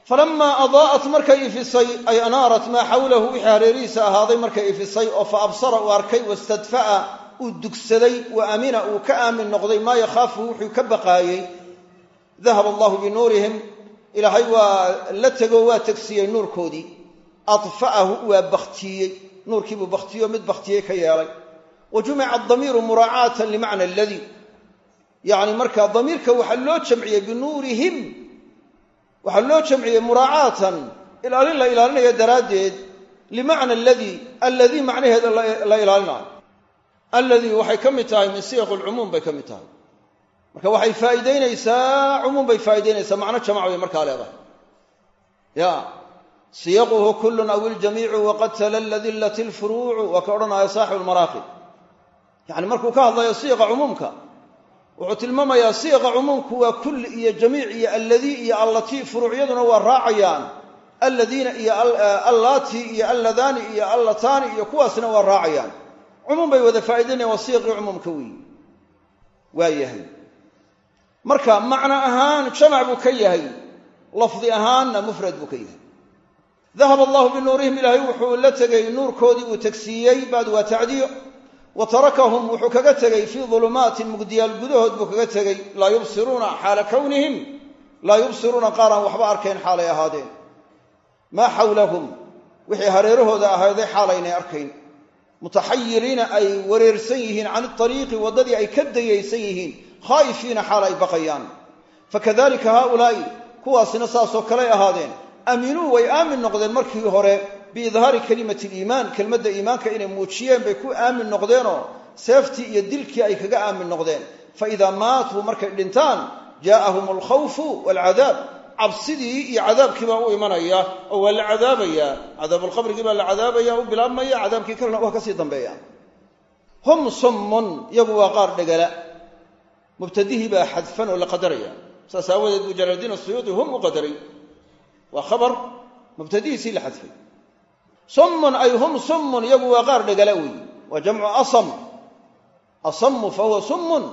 Falamaa adaa'at markay ifisay ay anaarat maa xawlahu wixii hareerihiisa ahaaday markay ifisay oo fa absara uu arkay wastadfa'a uu dugsaday wa aamina uu ka aamin noqday maa yakhaafu wuxuu ka baqaayey dahaba allahu binuurihim. Ilaahay waa la tego waa tegsiiyey nuurkoodii. Adfa'ahu waa baktiyey nuurkiibuu baktiyo mid baktiyey ka yeelay. Wa jumica adamiiru muraacaatan limacna aladii yacni markaa damiirka waxaa loo jamciyey binuurihim waxaa loo jamciyey muraacaatan ilaalin la ilaalinayo daraaddeed limacna aladii alladii macnaheeda la ilaalinayo. Alladii waxay ka mid tahay min siyaq alcumuum bay ka mid tahay. Marka waxay faa'iidaynaysaa cumuum bay faa'idaynaysaa macno jamac bay markaa leedahay. Ya siyaquhu kullun aw iljamiicu waqad talalla dillat lfuruucu waa ka odhanaya saaxibu lmaraaqib yacni markuu ka hadlayo siyaqa cumuumka wuxuu tilmaamayaa siyaqa cumuumku waa kulli iyo jamiic iyo alladii iyo allatii furuucyaduna waa raacayaan. Alladiina iyo allatii iyo alladaani iyo allataani iyo kuwaasna waa raacayaan. Cumuum bay wada faa'idaynayaan waa siyaqii cumuumka weeyi. Waa yahay. Marka macno ahaan jamac buu ka yahay lafdi ahaanna mufrad buu ka yahay. Dahab allahu binuurihim ilaahay wuxuu la tegey nuurkoodii uu tegsiiyey baad waa tacdiyo wa tarakahum wuxuu kaga tegey fii dulumaatin mugdiyaal gudahood buu kaga tegey laa yubsiruuna xaala kownihim laa yubsiruuna qaaraan waxba arkayn xaalay ahaadeen. Maa xawlahum wixii hareerahooda ahaaday xaalaynay arkayn. Mutaxayiriina ay wareersan yihiin can iariiqi waddadii ay ka dayaysan yihiin khaa'ifiina xaal ay baqayaan fakadalika haaulaa'i kuwaasina saasoo kaley ahaadeen aaminuu way aamin noqdeen markii hore biidhaari kelimati liimaan kelmadda iimaanka inay muujiyeen bay ku aamin noqdeenoo seeftii iyo dilkii ay kaga aamin noqdeen. Fa idaa maatuu markay dhintaan jaa'ahum alkhawfu waalcadaab. Cabsidii iyo cadaabkii baa u imanaya oo waa la cadaabayaa cadaabulqabrigii baa la cadaabaya u bilaabmaya cadaabkii kalena waa ka sii dambeeya. Hum summun iyagu waa qaar dhegala. Mubtadihii baa xadfan oo la qadaraya. Saas aawadeed buu jalaaldiin asuyuudi hum u qadaray. Waa khabar mubtadihiisii la xadfay summun ay hum summun iyagu waa qaar dhegala weeye waa jamcu asam. Asamu fa huwa summun.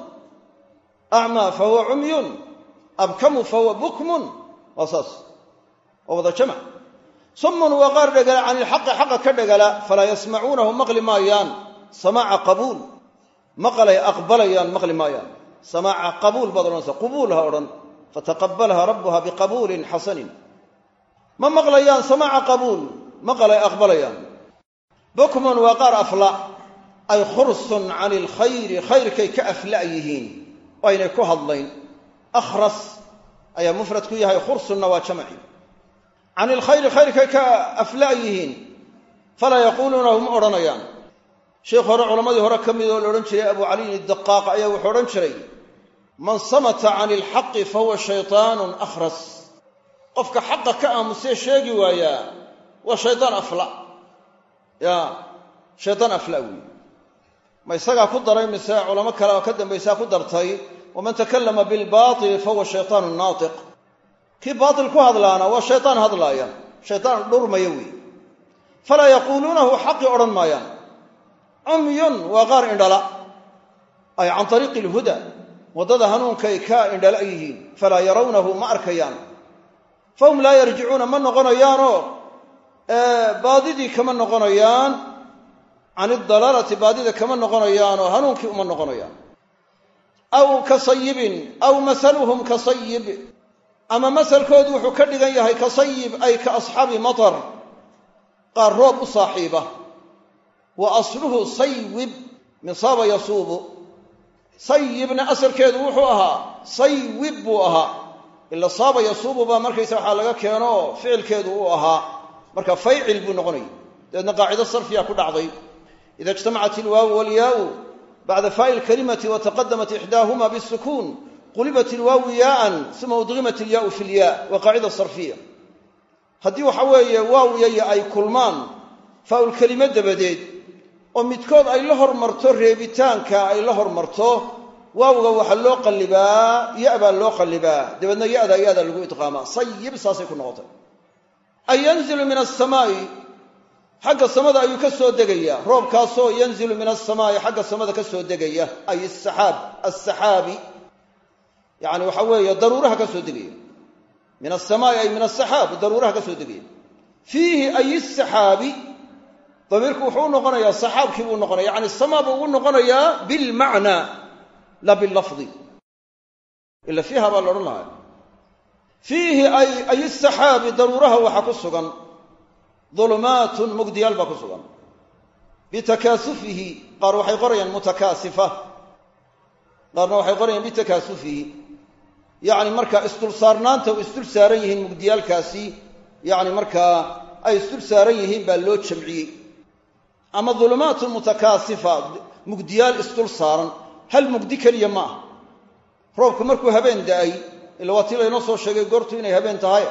Acmaa fa huwa cumyun. Abkamu fa huwa bukmun. Waa saas. Jamc summun waa qaar dhegala can ilxaqi xaqa ka dhegala. Falaa yasmacuunahu maqli maayaan. Samaaca qabuul. Maqalay aqbalayaan maqli maayaan. Samaaca qabuul baad odhanaysa qubuul ha odhan. Fataqabalaha rabbuha biqabuulin xasanin. Ma maqlayaan samaaca qabuul maqalay aqbalayaan. Bukmun waa qaar afla ay khursun can ilkhayri khayrkay ka afla yihiin oo aynay ku hadlayn. Akhras ayaa mufrad ku yahay khursunna waa jamci. Can ilkhayri khayrkay ka afla yihiin falaa yaquuluunahu ma odhanayaan. Sheikh hore culammadii hore ka mid oo la odhan jiray abu caliyin idaqaaq ayaa wuxuu odhan jiray man samata can ilxaqi fa huwa shaytaanun akhras. Qofka xaqa ka aamusee sheegi waayaa waa shaydaan afla. Ya shaydaan afla weyi ma isagaa ku daray mise culamo kale oo ka dambaysaa ku dartay waman takallama bilbaatili fahuwa shaytaanu naatiq. Kii baatil ku hadlaana waa shaydaan hadlaaya shaydaan dhurmaya weyi falaa yaquuluunahu xaqii odhan maayaan. Cumyun waa qaar indhala. Ay can ariiqi ilhuda waddada hanuunkay ka indhala yihiin. Falaa yarawnahu ma arkayaan. Fahum laa yarjicuuna ma noqonayaanoo baadidii kama noqonayaan can idalaalati baadida kama noqonayaanoo hanuunkii uma noqonayaan. Aw ka sayibin aw masaluhum ka sayib ama masalkoodu wuxuu ka dhigan yahay ka sayib ay ka asxaabi matar. Qaar roob u saaxiiba. Wa asluhu saywib misaaba yasuubu. Sayibna asalkeedu wuxuu ahaa saywib buu ahaa. Ila saaba yasuubu baa markaysa waxaa laga keeno ficilkeedu uu ahaa marka faycil buu noqonayay dabeedna qaacido sarfiya ku dhacday. Ida ijtamacat ilwaawu walyaau bacda faai lkalimati wataqadamat ixdaahuma bisukuun qulibat ilwaawu yaaan uma udgimat ilyaau fi lyaa waa qaacida sarfiya. Haddii waxa weeye waaw yaya ay kulmaan faaulkelimo dabadeed oo midkood ay la hormarto reebitaanka ay la hormarto waawga waxaa loo qallibaa ya baa loo qallibaa. Dabeedna yada yada lagu idqaamaa. Sayib saasay ku noqotay ay yanzilu min asamaa'i xagga samada ayuu ka soo degayaa roobkaasoo yanzilu min asamaa'i xagga samada ka soo degaya ay asaxaab asaxaabi yacni waxa weeye daruuraha ka soo degaya min asamaa'i ay min asaxaab daruuraha ka soo degaya fiihi ay saxaabi damiirku wuxuu u noqonayaa saxaabkii buu noqonaya yani samaa buu ugu noqonayaa bilmacnaa la bilafdi ila fiiha baa la odhan lahaa fiihi ay ay saxaabi daruuraha waxaa ku sugan. Dulumaatun mugdiyaal baa ku sugan. Bitakaasufihi qaar waxay qorayaan mutakaasifa. Qaarna waxay qorayaan bitakaasufihi. Yacni markaa isdulsaarnaanta u isdul saaran yihiin mugdiyaalkaasi yacni markaa ay isdul saaran yihiin baa loo jamciyey. Ama dulumaatun mutakaasifa mugdiyaal isdul saaran. Hal mugdi keliya ma ah roobku markuu habeen da'ay ila waa tii laynoo soo sheegay goortu inay habeen tahay.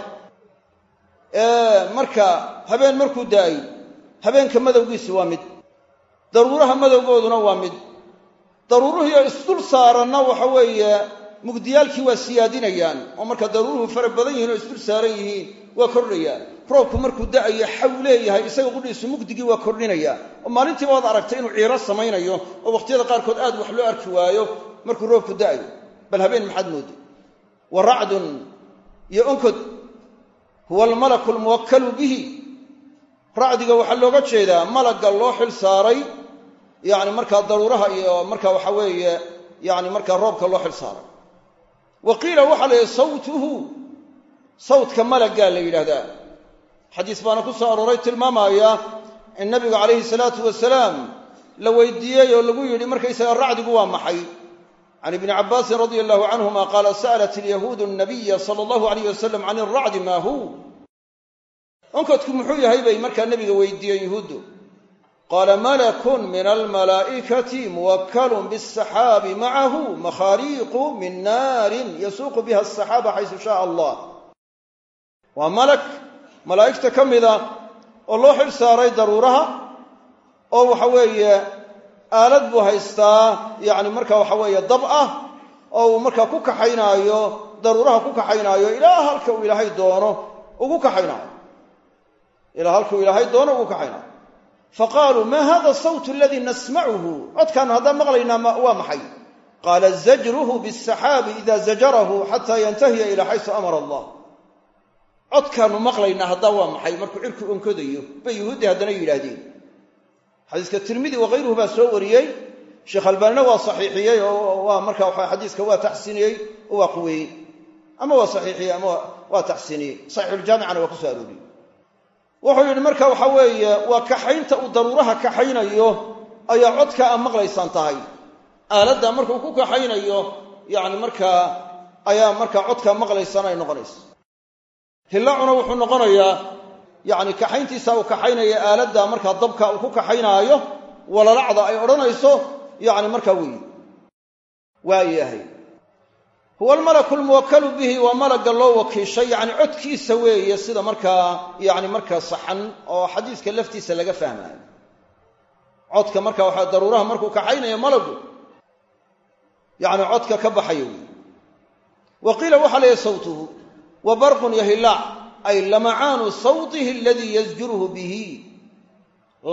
Marka habeen markuu da'ay habeenka madowgiisu waa mid. Daruuraha madowgooduna waa mid. Daruuruhiioo isdul saaranna waxa weeye mugdiyaalkii waa siyaadinayaan oo marka daruuruhu fara badan yihiin oo isdul saaran yihiin waa kordhayaan roobku markuu da'ayo xaw leeyahay isaga qudhiisu mugdigii waa kordhinaya oo maalintiiba waad aragtay inuu ciiro samaynayo oo wakhtiyada qaarkood aad wax loo arki waayo markuu roobku da'ayo. Bal habeen maxaad moodday wa racdun iyo onkod huwa almalaku almuwakkalu bihi. Racdiga waxaa looga jeedaa malagga loo xil saaray yani markaa daruuraha iyo marka waxa weeye yani markaa roobka loo xil saaray. Wa qiila waxaa la yidhi sawtuhu sawtka malaggaa la yidhaahdaa. Xadiis baana ku soo arooray tilmaamaya in nabigu calayhi salaatu wasalaam la weydiiyey oo lagu yidhi markaysaga racdigu waa maxay can ibni cabbaasin radia allahu canhuma qaala sa'lat alyahuudu nabiya sala allahu alayh wasalam can iracdi maa hu onkodku muxuu yahay bay markaa nebiga weydiiyeen yuhuuddu qaala malakun min almalaa'ikati muwakkalun biasaxaabi macahu makhaariiqu min naarin yasuuqu biha asaxaaba xaysu shaaa allah waa malak malaa'igta ka mida oo loo xil saaray daruuraha oo waxa weeye aalad buu haystaa yacni marka waxa weeye dab ah oo uu markaa ku kaxaynaayo daruuraha ku kaxaynaayo ilaa halka uu ilaahay doono ugu kaxaynaayo. Ilaa halka uu ilaahay doono ugu kaxaynaayo. Fa qaaluu maa hada asawtu aladii nasmacuhu codkaanu haddaan maqlaynaa waa maxay? Qaala zajruhu biasaxaabi ida zajarahu xataa yantahiya ilaa xaysu amara allah. Codkaanu maqlaynaa haddaa waa maxay? Markuu cirku onkodayo. Bay yuhuuddii haddana yidhaahdeen xadiiska tirmidi wakayruhu baa soo wariyey. Sheekh albaanina waa saxiixiyey oo waa marka xadiiska waa taxsiiniyey oo waa quweeyey ama waa saxiixiyey ama waa taxsiiniyey. Saxiixuljaamicana waa ku soo arooriyey. Wuxuu yidhi marka waxa weeye waa kaxaynta uu daruuraha kaxaynayo ayaa codka a maqlaysaan tahay. Aaladda markuu ku kaxaynayo yani markaa ayaa markaa codkaa maqlaysaan ay noqonaysa hillaacuna wuxuu noqonayaa yacni kaxayntiisa uu kaxaynaya aaladda markaa dabka uu ku kaxaynaayo walalacda ay odhanayso yacni markaa weyi waa yahay. Huwa almalaku almuwakkalu bihi waa malagga loo wakiishay yacni codkiisa weeye sida markaa yacni markaa saxan oo xadiiska laftiisa laga fahmaayo. Codka marka waxaa daruuraha markuu kaxaynayo malagu yacni codka ka baxayo weyi wa qiila waxaa leeyahy sawtuhu wa barqun yahilaac ay lamacaanu sawtihi aladii yasjuruhu bihi.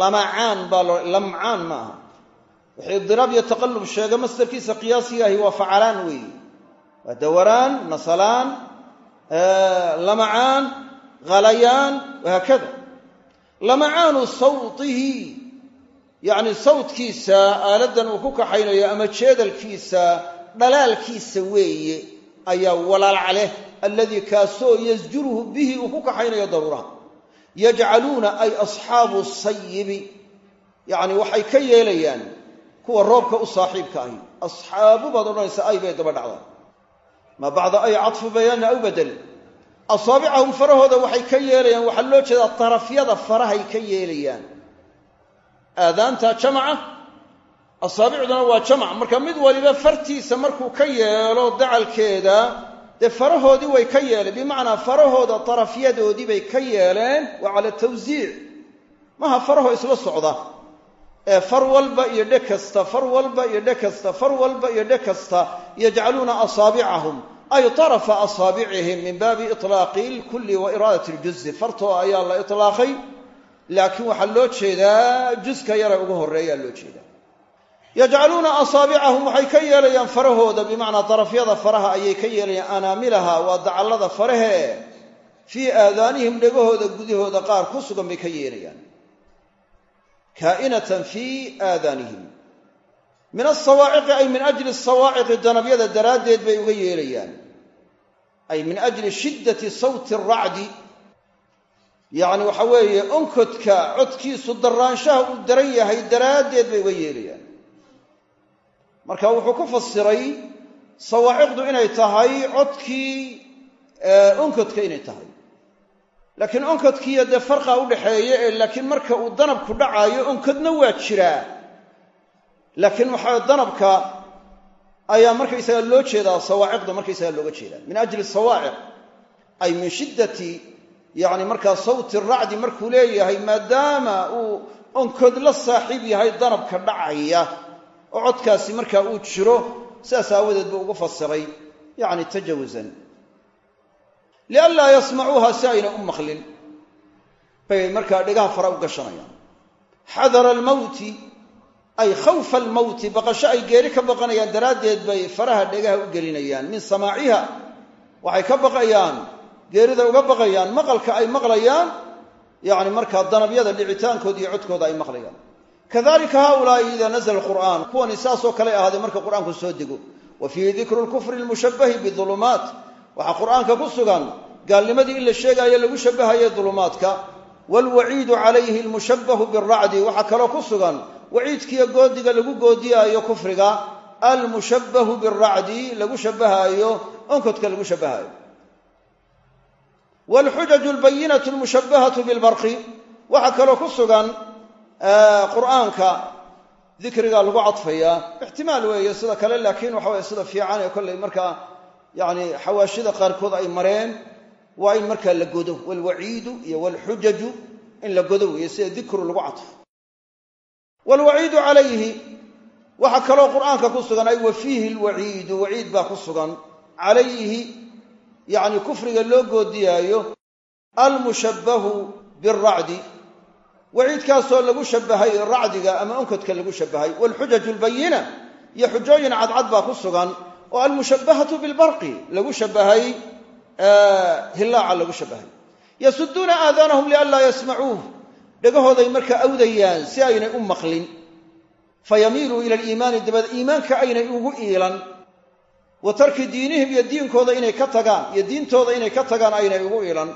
Lamacaan baa loo lamcaan ma aha. Wuxuu idiraab iyo taqallub sheega masdarkiisa qiyaasigaahi waa facalaan weeye waa dawaraan nasalaan lamacaan halayaan wahaakada lamacaanu sawtihi yacni sawtkiisa aaladdan uu ku kaxaynayo ama jeedalkiisa dhalaalkiisa weeye ayaa walaalca leh alladii kaasoo yasjuruhu bihi uu ku kaxaynayo daruuraha. Yajcaluuna ay asxaabu sayibi yacni waxay ka yeelayaan kuwa roobka u saaxiibka ahi. Asxaabu baad odhanaysa ay bay daba dhacdaa. Maa bacda ay cadfu bayaanna aw bedel asaabicahum farahooda waxay ka yeelayaan waxaa loo jeedaa darafyada farahay ka yeelayaan. Aadaanta jamaca asaabicduna waa jamac. Marka mid waliba fartiisa markuu ka yeelo dacalkeeda dee farahoodii way ka yeeleen. Bimacnaa farahooda darafyadoodii bay ka yeeleen. Waa cala tawsiic. Maha faraho isla socda. Ee far walba iyo dhe kasta far walba iyo dhe kasta far walba iyo dhe kasta yajcaluuna asaabicahum. Ay tarafa asaabicihim min baabi itlaaqi lkulli wa iraadat ljuzi fartoo ayaa la itlaaqay laakiin waxaa loo jeedaa juska yara ugu horreeyaa loo jeedaa yajcaluuna asaabicahum waxay ka yeelayaan farahooda bimacnaa darafyada faraha ayay ka yeelayaan anaamilaha waa dacallada farahe fii aadaanihim dhegahooda gudahooda qaar ku sugan bay ka yeelayaan. Kaa'inatan fii aadaanihim. Min asawaaciqi ay min ajli sawaaciqi danabyada daraaddeed bay uga yeelayaan. Ay min ajli shiddati sawti aracdi yacni waxa weeye onkodka codkiisu daraanshaha uu daran yahay daraaddeed bay uga yeelayaan marka wuxuu ku fasiray sawaaciqdu inay tahay codkii onkodka inay tahay. Laakiin onkadkiiyo dee farqa udhaxeeya ee laakiin marka uu danabku dhacaayo onkadna waa jiraa. Laakiin waxaa danabka ayaa markaysaga loo jeedaa sawaaciqda markaysaga looga jeedaa. Min ajli sawaaciq ay min shiddati yacni markaa sawti racdi markuu leeyahay maadaama uu onkod la saaxiib yahay danabka dhacaya oo codkaasi markaa uu jiro sidaas aawadeed buu ugu fasiray yacni tajawusan lianlaa yasmacuuha si ayna u maqlin. Bay markaa dhegaha fara u gashanayaan. Xadara almowti ay khawfa almowti baqasho ay geeri ka baqanayaan daraaddeed bay faraha dhegaha u gelinayaan. Min samaaciha waxay ka baqayaan geerida uga baqayaan maqalka ay maqlayaan yacni markaa danabyada dhicitaankooda iyo codkooda ay maqlayaan kadalika haulaai idaa nazla alqur'aan kuwani saasoo kale ahaadee marka qur'aanku soo dego. Wa fiihi dikru lkufri lmushabbahi bidulumaat waxaa qur'aanka ku sugan gaalnimadii in la sheegaayo lagu shabahaye dulumaadka waalwaciidu calayhi almushabbahu biracdi waxaa kaloo ku sugan waciidkiiyo goodiga lagu goodiyaayo kufriga. Almushabbahu biracdi lagu shabahaayo onkodka lagu shabahaayo waalxujaju albayinatu almushabbahatu bilbarqi waxaa kaloo ku sugan qur'aanka dikriga lagu cadfayaa ixtimaal weeye sida kale laakiin waxa weye sida fiican ee kollay markaa yani xawaashida qaarkood ay mareen waa in markaa la godo waalwaciidu iyo waalxujaju in la godo weeye sida dikru lagu cadfo. Waalwaciidu calayhi waxaa kaloo qur'aanka ku sugan ay wa fiihi alwaciidu waciid baa ku sugan calayhi yacni kufriga loo goodiyaayo almushabbahu biracdi waciidkaasoo lagu shabahay racdiga ama onkodka lagu shabahay waalxujaju albayina iyo xujooyin cadcad baa ku sugan oo almushabbahatu bilbarqi lagu shabahay hillaaca lagu shabahay yasuduuna aadaanahum lianlaa yasmacuuh dhegahooday markaa awdayaan si aynay u maqlin. Fayamiiluu ila aliimaani dabad iimaanka aynay ugu iilan. Wa tarki diinihim iyo diinkooda inay ka tagaan iyo diintooda inay ka tagaan aynay ugu iilan.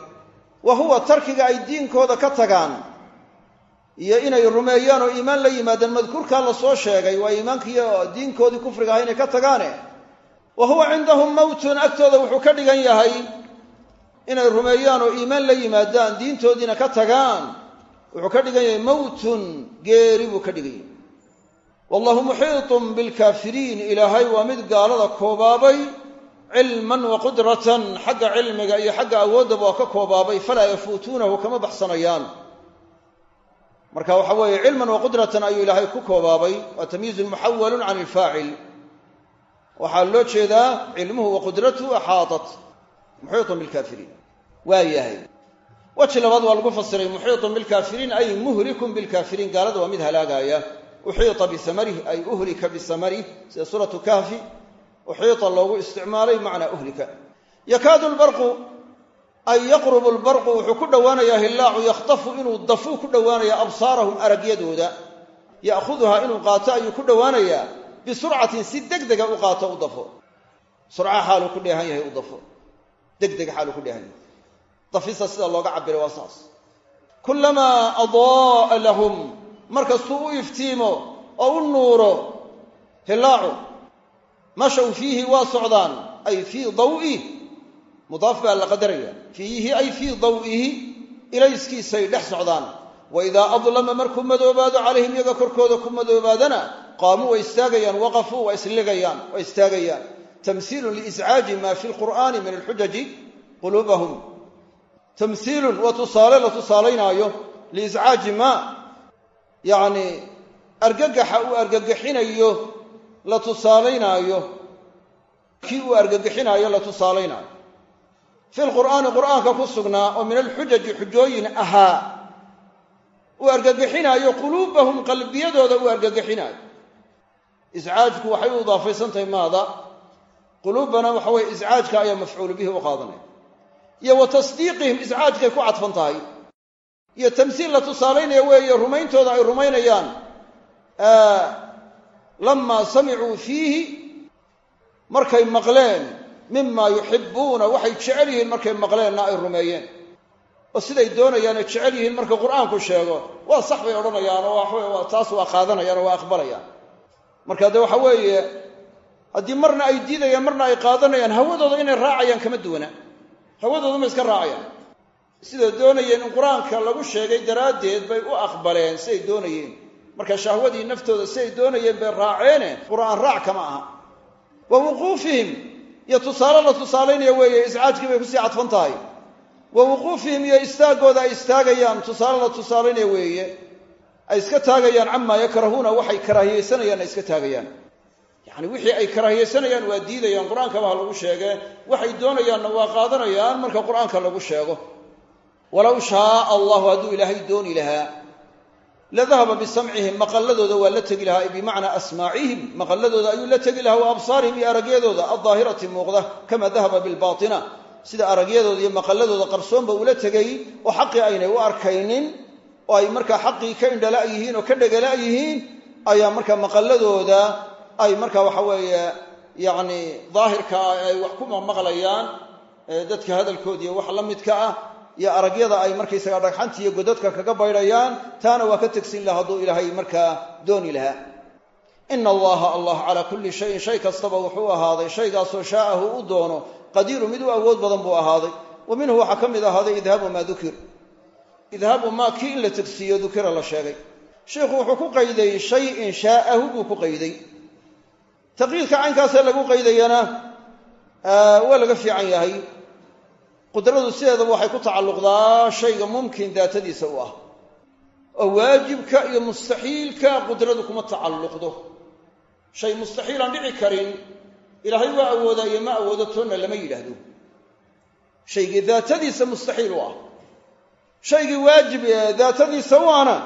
Wa huwa tarkiga ay diinkooda ka tagaan iyo inay rumeeyaan oo iimaan la yimaadaan madkuurkaa la soo sheegay waa iimaankiiyo diinkoodii kufriga aha inay ka tagaane. Wa huwa cindahum mowtun agtooda wuxuu ka dhigan yahay inay rumeeyaan oo iimaan la yimaadaan diintoodiina ka tagaan. Wuxuu ka dhigan yahay mowtun geeri buu ka dhigan yahay. Wallahu muxiitun bilkaafiriin ilaahay waa mid gaalada koobaabay cilman wa qudratan xagga cilmiga iyo xagga awooddaba waa ka koobaabay. Falaa yafuutuunahu kama baxsanayaan marka waxa weeye cilman wa qudratan ayuu ilaahay ku koobaabay. Waa tamyiizun muxawalun can ilfaacil waxaa loo jeedaa cilmuhu wa qudratuhu axaatat. Muxiitun bilkaafiriin waa yahay. Weji labaad waa lagu fasiray muxiitun bilkaafiriin ay muhlikun bilkaafiriin gaalada waa mid halaagaya. Uxiita bisamarih ay uhlika bisamarih sida suuratu kahfi uxiita loogu isticmaalay macnaa uhlika yakaadu lbarqu ay yaqrubu lbarqu wuxuu ku dhowaanayaa hillaacu yakhtafu inuu dafuu ku dhowaanaya absaarahum aragyadooda ya'khuduhaa inuu qaato ayuu ku dhowaanayaa bisurcatin si degdega u qaato u dafo surca xaaluu ku dheehan yahay u dafo degdeg xaaluu ku dheehan yahay dafista sida looga cabiray waa saas kulamaa adaaa lahum markastuu u iftiimo oo u nuuro hillaacu mashaw fiihi waa socdaan ay fii daw'ih mudaaf baa la qadaraya fiihi ay fii dawihi ilayskiisay dhex socdaan. Wa idaa adlama markuu madoobaado calayhim iyaga korkooda ku madoobaadana qaamuu way istaagayaan waqafuu waa isligayaan waa istaagayaan. Tamhiilun liiscaaji maa fi lqur'aani min alxujaji quluubahum. Tamhiilun waa tusaale la tusaalaynaayo liiscaaji maa yacni argagaxa uu argagixinayo la tusaalaynaayo. Kii uu argagixinaayo la tusaalaynaayo fi lqur'aani qur'aanka ku sugnaa oo min alxujaji xujooyin ahaa uu argagixinaayo quluubahum qalbiyadooda uu argagixinaayo iscaajku waxay u idaafaysan tahay maada quluubana waxa weye iscaajka ayaa mafcuulu bihi u qaadanaya iyo wa tasdiiqihim iscaajkay ku cadfan tahay iyo tamsiil la tusaalaynaya weeye rumayntooda ay rumaynayaan lamaa samicuu fiihi markay maqleen mima yuxibuuna waxay jecel yihiin markay maqleenna ay rumeeyeen. Oo siday doonayaanay jecel yihiin marka qur'aanku sheego waa sax bay odhanayaan oo taas waa qaadanayaan oo waa aqbalayaan. Marka dee waxa weeye haddii marna ay diidayaan marna ay qaadanayaan hawadooda inay raacayaan kama duwana. Hawadooda ma iska raacayaan. Siday doonayeen in qur'aanka lagu sheegay daraaddeed bay u aqbaleen siday doonayeen. Marka shahwadii naftooda siday doonayeen bay raaceene qur'aan raac kama aha. Wa wuquufihim iyo tusaale la tusaalaynaya weeye iscaajkii bay ku sii cadfan tahay. Wa wuquufihim iyo istaaggooda ay istaagayaan tusaale la tusaalaynaya weeye ay iska taagayaan camaa yakrahuuna waxay karaahiyeysanayaan ay iska taagayaan. Yacni wixii ay karaahiyeysanayaan waa diidayaan qur'aankaba ha lagu sheegee waxay doonayaanna waa qaadanayaan marka qur'aanka lagu sheego. Walow shaaa allahu hadduu ilaahay dooni lahaa la dahaba bisamcihim maqalladooda waa la tegi lahaa bimacnaa asmaacihim maqalladooda ayuu la tegi lahaa wa absaarihim iyo aragyadooda aldaahirati muuqda kama dahaba bilbaatina sida aragyadooda iyo maqalladooda qarsoonba ula tegay oo xaqii aynay u arkaynin oo ay markaa xaqii ka indhala yihiin oo ka dhegala yihiin ayaa markaa maqalladooda ay markaa waxa weeye yacni daahirka ah ay wax ku maqmaqlayaan dadka hadalkoodiiyo wax la midka ah iyo aragyada ay markaysaga dhagxanta iyo godadka kaga baydhayaan taana waa ka tegsin laha hadduu ilaahay markaa dooni lahaa. Ina allaha allah calaa kulli shayin shay kastaba wuxuu ahaaday shaygaasoo shaa'ahu u doono qadiiru mid u awood badan buu ahaaday. Wa minhu waxaa ka mid ahaaday idhaabu maa dukir. Idhaabu maa kii in la tegsiiyo dukira la sheegay. Sheikhu wuxuu ku qayday shayin shaa'ahu buu ku qayday. Taqyiidka caynkaasee lagu qaydayana waa laga fiican yahay qudradu sideedaba waxay ku tacalluqdaa shayga mumkin daatadiisa u ah. Oo waajibka iyo mustaxiilka qudradu kuma tacalluqdo. Shay mustaxiilaan dhici karin ilaahay waa awoodaa iyo ma awoodo toonna lama yidhaahdo. Shaygii daatadiisa mustaxiil u ah. Shaygii waajib ee daatadiisa u ahna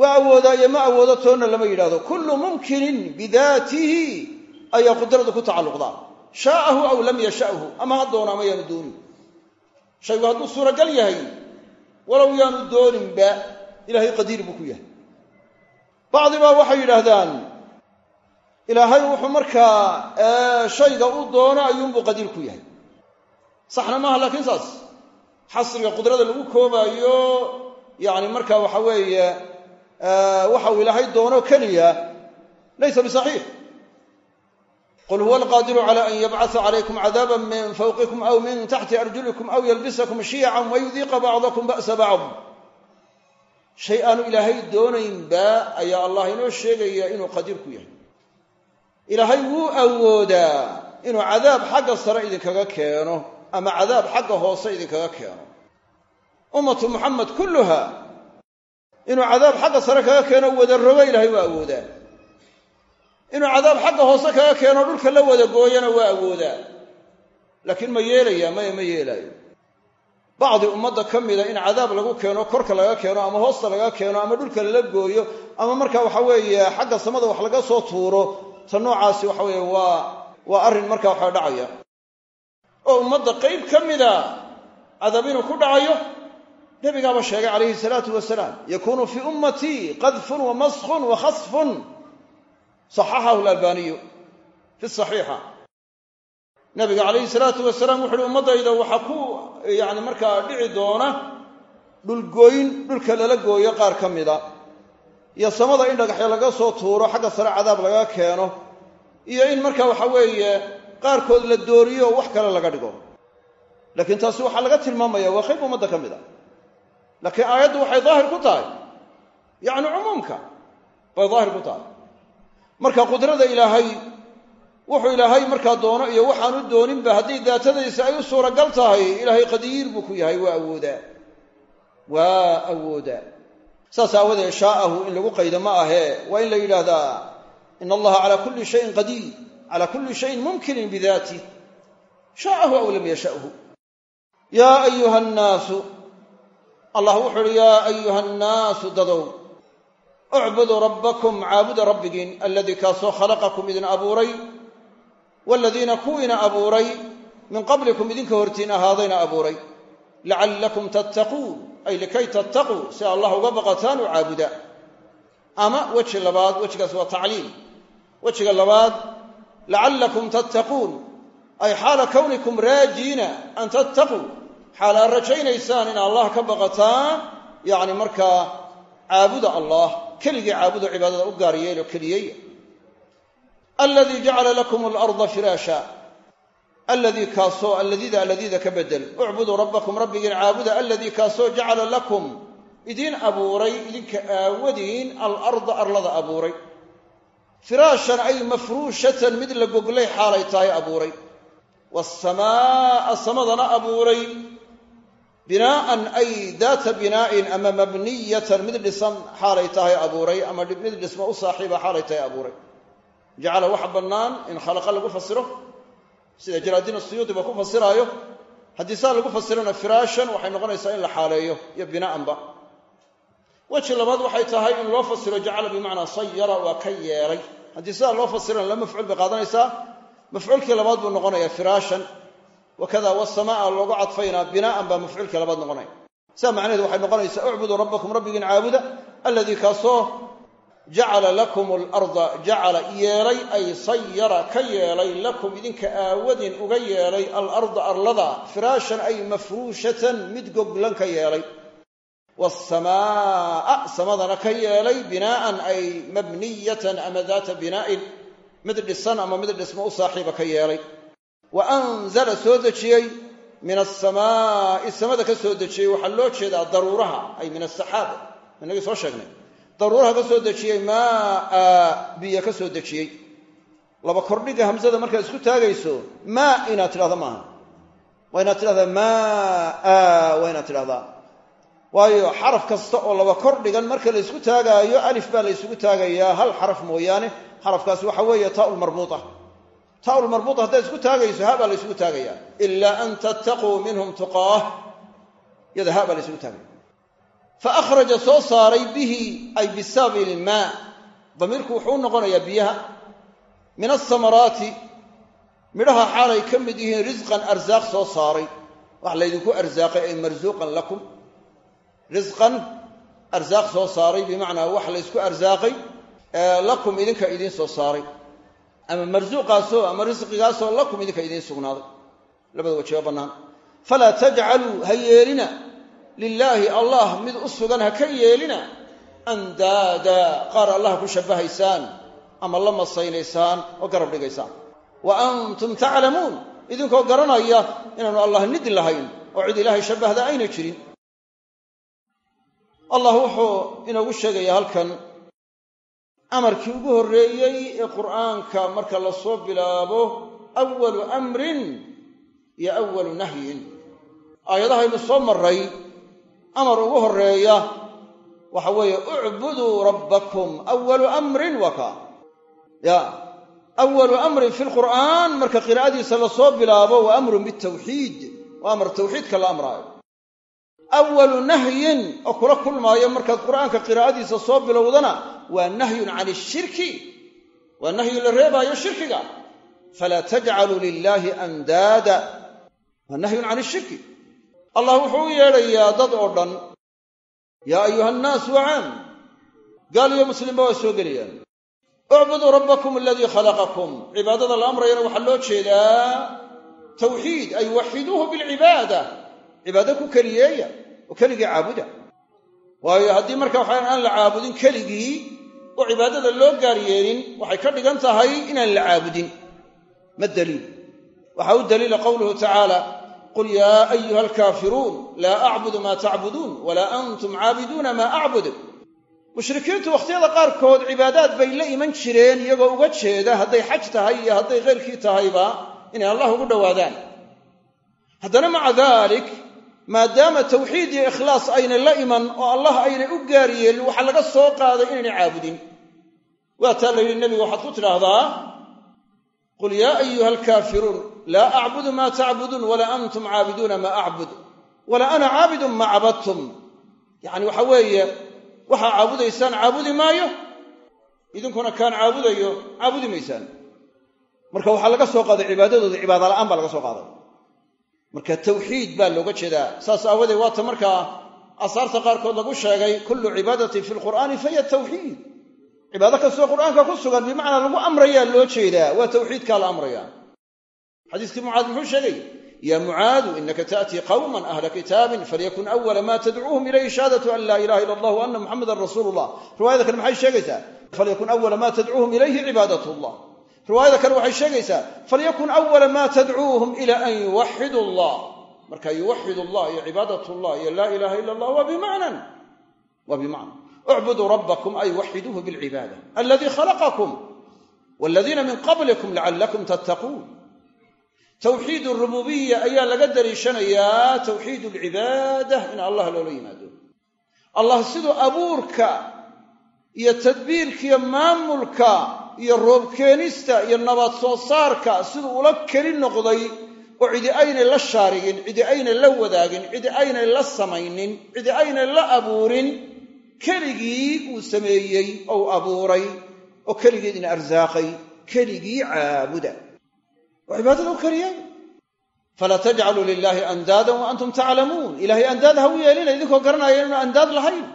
waa awoodaa iyo ma awoodo toonna lama yidhahdo kullu mumkinin bidaatihi ayaa qudradu ku tacalluqdaa. Shaa'ahu aw lam yasha'hu ama ha doono ama yaanu doonin shaygu hadduu suuragal yahay walow yaanu dooninba ilaahay qadiir buu ku yahay. Bacdi baa waxay yidhaahdaan ilaahay wuxuu markaa shayga u doono ayuunbuu qadiir ku yahay. Saxna maaha laakiin saas. Xasriga qudrada lagu koobaayo yacni marka waxa weeye waxa uu ilaahay doono keliya laysa bisaxiix qul huwa alqaadiru cala an yabcasa calaykum cadaaba min fawqikum aw min taxti arjulikum aw yalbisakum shiyacan wayudiiqa bacdakum ba'sa bacd shay aanu ilaahay doonaynba ayaa allah inoo sheegaya inuu qadiir ku yahay. ilaahay wuu awoodaa inuu cadaab xagga sare idinkaga keeno ama cadaab xagga hoose idinkaga keeno. Ummatu muxamed kulluha inuu cadaab xagga sare kaga keeno wada rogo ilaahay waa awoodaa inuu cadaab xagga hoose kaga keeno dhulka la wada gooyana waa awoodaa. Laakiin ma yeelaya maya ma yeelaayo. Bacdi ummadda ka mida in cadaab lagu keeno korka laga keeno ama hoosta laga keeno ama dhulka lala gooyo ama marka waxa weeye xagga samada wax laga soo tuuro ta noocaasi waxa weeye waa waa arrin marka waxa dhacaya. Oo ummadda qayb ka mida cadaab inuu ku dhacayo nebigaaba sheegay calayhi salaatu wasalaam yakuunu fii ummatii qadfun wa maskhun wa khasfun saxaxahu lalbaaniyu fi saxiixa. Nabiga calayhi salaatu wasalaam wuxu uhi ummaddayda waxaa ku yani markaa dhici doona dhulgooyn dhulka lala gooyo qaar ka mida. Iyo samada in dhagaxyo laga soo tuuro xagga sare cadaab laga keeno. Iyo in marka waxa weeye qaarkood la dooriyo oo wax kale laga dhigo. Laakiin taasi waxaa laga tilmaamaya waa qayb ummadda ka mid laakiin aayaddu waxay daahir ku tahay. Yacni cumuumka bay daahir ku tahay marka qudrada ilaahay wuxuu ilaahay markaa doono iyo waxaanu dooninba haddii daatadiisa ay u suuragal tahay ilaahay qadiir buu ku yahay waa awoodaa. Waa awoodaa. Saas aawadeed shaa'ahu in lagu qaydo ma ahee waa in la yidhaahdaa in allaha calaa kulli shayin qadiir calaa kulli shayin mumkinin bidaatih shaa'ahu aw lam yasha'hu yaa ayuha annaasu allah wuxu uhi yaa ayuha annaasu dadow ucbuduu rabbakum caabuda rabbigiin aladii kaasoo khalaqakum idin abuuray waaladiina kuwiina abuuray min qablikum idinka hortiin ahaadayna abuuray lacallakum tattaquun ay likay tattaquu si allah uga baqataan u caabuda ama weji labaad wejigaas waa tacliim wejiga labaad lacallakum tattaquun ay xaala kownikum raajiina an tattaquu xaal aad rajaynaysaan in allah ka baqataan yacni markaa caabuda allah keligii caabudo cibaadada u gaar yeelo keliyey aladii jacala lakum alarda firaasha alladii kaasoo alladida alladida ka bedel. Ucbuduu rabbakum rabbigiin caabuda. Alladii kaasoo jacala lakum. Idiin abuuray idinka aawadiin alarda arlada abuuray. Firaashan ay mafruushatan mid la goglay xaalay tahay abuuray. Waasamaa'a samadana abuuray binaa'an ay daata binaa'in ama mabniyatan mid dhisan xaalay tahay abuuray ama mid dhismo u saaxiiba xaalay tahay abuuray. Jacala waxa bannaan in khalaqa lagu fasiro sida jalaadiin asuyuudi ba ku fasiraayo. Haddii saa lagu fasirana firaashan waxay noqonaysaa in la xaaleeyo iyo binaa'anba weji labaad waxay tahay in loo fasiro jacala bimacnaa sayara waa ka yeelay. Haddii sidaa loo fasirana la mafcuul bay qaadanaysaa. Mafcuulkii labaad buu noqonaya firaashan wakada wasamaa loogu cadfaynaa binaa'an baa mafcuulkii labaad noqonaya sidaa macnaheedu waxay noqonaysaa ucbuduu rabbakum rabbigiin caabuda alladii kaasoo jacala lakum alarda jacala yeelay ay sayara ka yeelay lakum idinka aawadin uga yeelay alarda arlada firaashan ay mafruushatan mid goglan ka yeelay. Wasamaa'a samadana ka yeelay binaa'an ay mabniyatan ama daata binaa'in mid dhisan ama mid dhismo u saaxiiba ka yeelay wa anzala soo dejiyey min asamaa'i samada ka soo dejiyey waxaa loo jeedaa daruuraha ay min asaxaaba inagii soo sheegnay. Daruuraha ka soo dejiyey maa biyo ka soo dejiyey. Laba kordhiga hamsada markaad isku taagayso maa inaad tidhahda maaha. Waa inaad tidhahdaa maa waa inaad tidhahdaa. Waayo xaraf kasta oo laba kor dhigan marka la ysku taagaayo alif baa la ysugu taagayaa hal xaraf mooyaane. Xarafkaasi waxa weeye taaulmarbuuta taaulmarbuuta haddaad isku taagayso ha baa la ysugu taagayaa. Ilaa an tattaquu minhum tuqaah. Yada ha baa la ysugu taagaya. Fa akhraja soo saaray bihi ay bisababi ilmaa. Damiirku wuxuu u noqonayaa biyaha. Min asamaraati midhaha xaalay ka mid yihiin risqan arsaaq soo saaray. Wax laydinku arsaaqay ay marsuuqan lakum. Risqan arsaaq soo saaray bimacnaa wax laysku arsaaqay lakum idinka idiin soo saaray ama marsuuqaasoo ama risqigaasoo lakum idinka idiin sugnaaday. Labada wajiba bannaan. Falaa tajcaluu ha yeelina. Lilaahi allah mid u sugan ha ka yeelina. Andaada qaar allah ku shabbahaysaan ama la masaynaysaan oo garab dhigaysaan. Wa antum taclamuun idinkoo garanaya inaanu allah nid lahayn oo cid ilaahay shabbahda ayna jirin. Allah wuxuu inoogu sheegayaa halkan amarkii ugu horreeyey ee qur'aanka marka la soo bilaabo awalu amrin iyo awalu nahyin. Aayadahaynu soo marray amar ugu horreeya waxa weeye ucbuduu rabbakum awalu amrin waa kaa ya awalu amrin fi lqur'aan marka qiraa'adiisa la soo bilaabo waa amrun bitawxiid waa amar tawxiidka la amraayo. Awalu nahyin oo kula kulmaayo markaad qur'aanka qiraa'adiisa soo bilowdana waa nahyun can ishirki waa nahyu la reebaayo shirkiga. Falaa tajcaluu lilaahi andaada waa nahyun can ishirki allah wuxuu u yeedhayaa dad oo dhan yaa ayuha annaasu wacaam gaal iyo muslimba waa soo gelayaan ucbuduu rabbakum aladii khalaqakum. Cibaadada la amrayana waxaa loo jeedaa tawxiid ay waxiduuhu bilcibaada cibaado ku keliyeeya oo keligii caabuda. Waayo haddii marka waxaan aan la caabudin keligii oo cibaadada loo gaar yeelin waxay ka dhigan tahay inaan la caabudin. Ma daliil. Waxaa u daliila qowluhu tacaala qul yaa ayuha alkaafiruun laa acbudu maa tacbuduun walaa antum caabiduuna maa acbud mushrikiintu wakhtiyada qaarkood cibaadaad bay la iman jireen iyagoo uga jeeda hadday xaj tahay iyo hadday khayrkii tahayba inay allah ugu dhowaadaan. Haddana maca dalik maadaama tawxiid iyo ikhlaas aynay la iman oo allah aynay u gaar yeelin waxaa laga soo qaaday inaynay caabudin. Waataa la yidhi nebiga waxaad ku tidhaahdaa qul yaa ayuha alkaafiruun laa acbudu maa tacbuduun walaa antum caabiduuna maa acbud walaa ana caabidun maa cabadtum. Yacni waxa weeye waxaa caabudaysaan caabudi maayo idinkuna kaan caabudayo caabudi maysaan. Marka waxaa laga soo qaaday cibaadadooda cibaada la'aan baa laga soo qaaday marka tawxiid baa looga jeedaa. Saas aawadeed waata markaa asaarta qaarkood lagu sheegay kullu cibaadatin fi lqur'aani fahiya tawxiid. Cibaado kastoo qur'aanka ku sugan bimacnaa lagu amrayaa loo jeedaa. Waa tawxiidkaa la amraya xadiiskii mucaad muxuu sheegay ya mucaadu inaka ta'tii qawman ahla kitaabin falyakun awala ma tadcuuhum ilayhi shahaadatu an laa ilaha ila allah wa ana muxamadan rasuulu llah riwaayada kale maxay sheegaysaa falyakun awala ma tadcuuhum ilayhi cibaadat llah riwaayada kale waxay sheegaysaa falyakun awala maa tadcuuhum ila an yuwaxidu allah marka yuwaxid allah iyo cibaadat llah iyo laa ilaha ila allah waa bimacnan waa bimacna ucbuduu rabbakum ay waxiduuhu bilcibaada aladii khalaqakum waladiina min qablikum lacallakum tattaquun. Tawxiid rububiya ayaa laga daliishanayaa tawxiid alcibaada in allah loola yimaado. Allah siduu abuurka iyo tadbiirkiiyo maamulka iyo roobkeenista iyo nabad soo saarka siduu ula keli noqday oo cidi aynay la shaarigin cidi aynay la wadaagin cidi aynay la samaynin cidi aynay la abuurin keligii uu sameeyey ou abuuray oo keligeedina arsaaqay keligii caabuda. Waa cibaadada u keliyay falaa tajcaluu lilaahi andaadan wa antum taclamuun. Ilahay andaad ha u yeelina idinkoo garanaya inaanu andaad lahayn.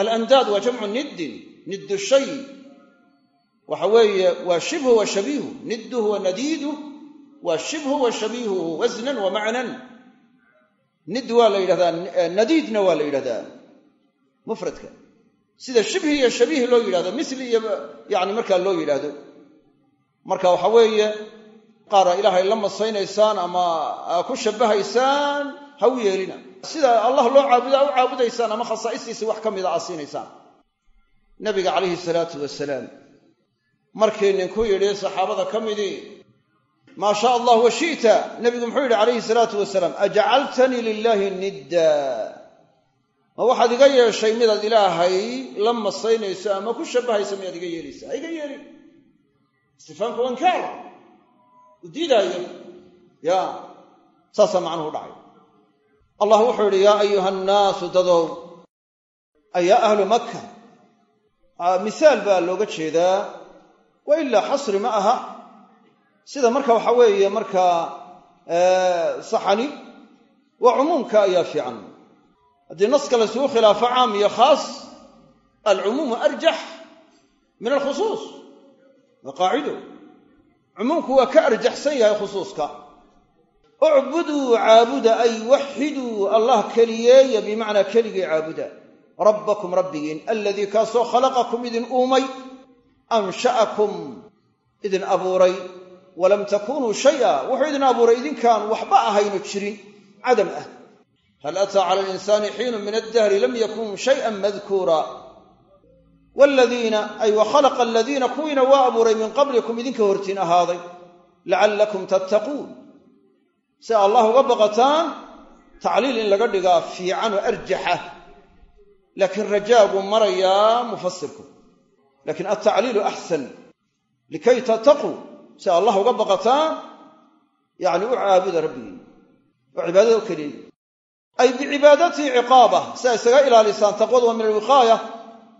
Alandaad waa jamcu niddin niddu shay waxa weeye waa shibhu wa shabiihu nidduhu wa nadiiduh waa shibhu wa shabiihuhu wasnan wa macnan. Nidd waa la yidhahdaa nadiidna waa la yidhahdaa mufradka. Sida shibhi iyo shabiih loo yidhahdo misli iyo yani markaa loo yidhaahdo. Marka waxa weeye qaara ilaahay la masaynaysaan ama ku shabahaysaan ha u yeelina. Sida allah loo caabuda u caabudaysaan ama khasaa'istiisa wax ka mida aa siinaysaan. Nabiga calayhi salaatu wasalaam markii ninku yidhi saxaabada ka midii maa shaa allah wa shi'ta. Nebigu muxuu yidhi calayhi salaatu wasalaam ajacaltanii lilaahi nidda. Ma waxaad iga yeeshay midaad ilaahay la masaynayso ama ku shabbahayso miyaad iga yeelaysaa ha iga yeelin. Istifaamka wankaar u diidaayo. Ya. Saasaa macnuhu dhacay. Allah wuxuu yidhi yaa ayuha annaasu dadow. Ayaa ahlu makka. Misaal baa looga jeedaa wa ilaa xasri ma aha. Sida marka waxa weeye markaa saxani waa cumuumka ayaa fiican. Haddii naska laysugu khilaafo caam iyo khaas alcumuumu arjax min alkhusuus waa qaacido cumuumku waa ka arjaxsan yahay khusuuska. Ucbuduu caabuda ay waxiduu allah keliyeeya bimacnaa keligii caabuda. Rabbakum rabbigiin aladii kaasoo khalaqakum idin uumay ansha'akum idin abuuray walam takunuu shaya wuxuu idin abuuray idinkaan waxba ahayno jirin cadam ah hal ataa cala alinsaani xiinu min addahri lam yakun shayan madkuura wladiina ay wa khalaqa aladiina kuwiina waa abuuray min qablikum idinka hortiin ahaaday lacallakum tattaquun si allah uga baqataan tacliil in laga dhigaa fiican oo arjaxa laakiin rajaagu marayaa mufasirku laakiin altacliilu axsan likay tattaquu si allah uga baqataan yani u caabuda rabbigiin oo cibaadada u keliyay ay bicibaadatihi ciqaaba si ay isaga ilaalisaan taqwadu waa min alwiqaaya.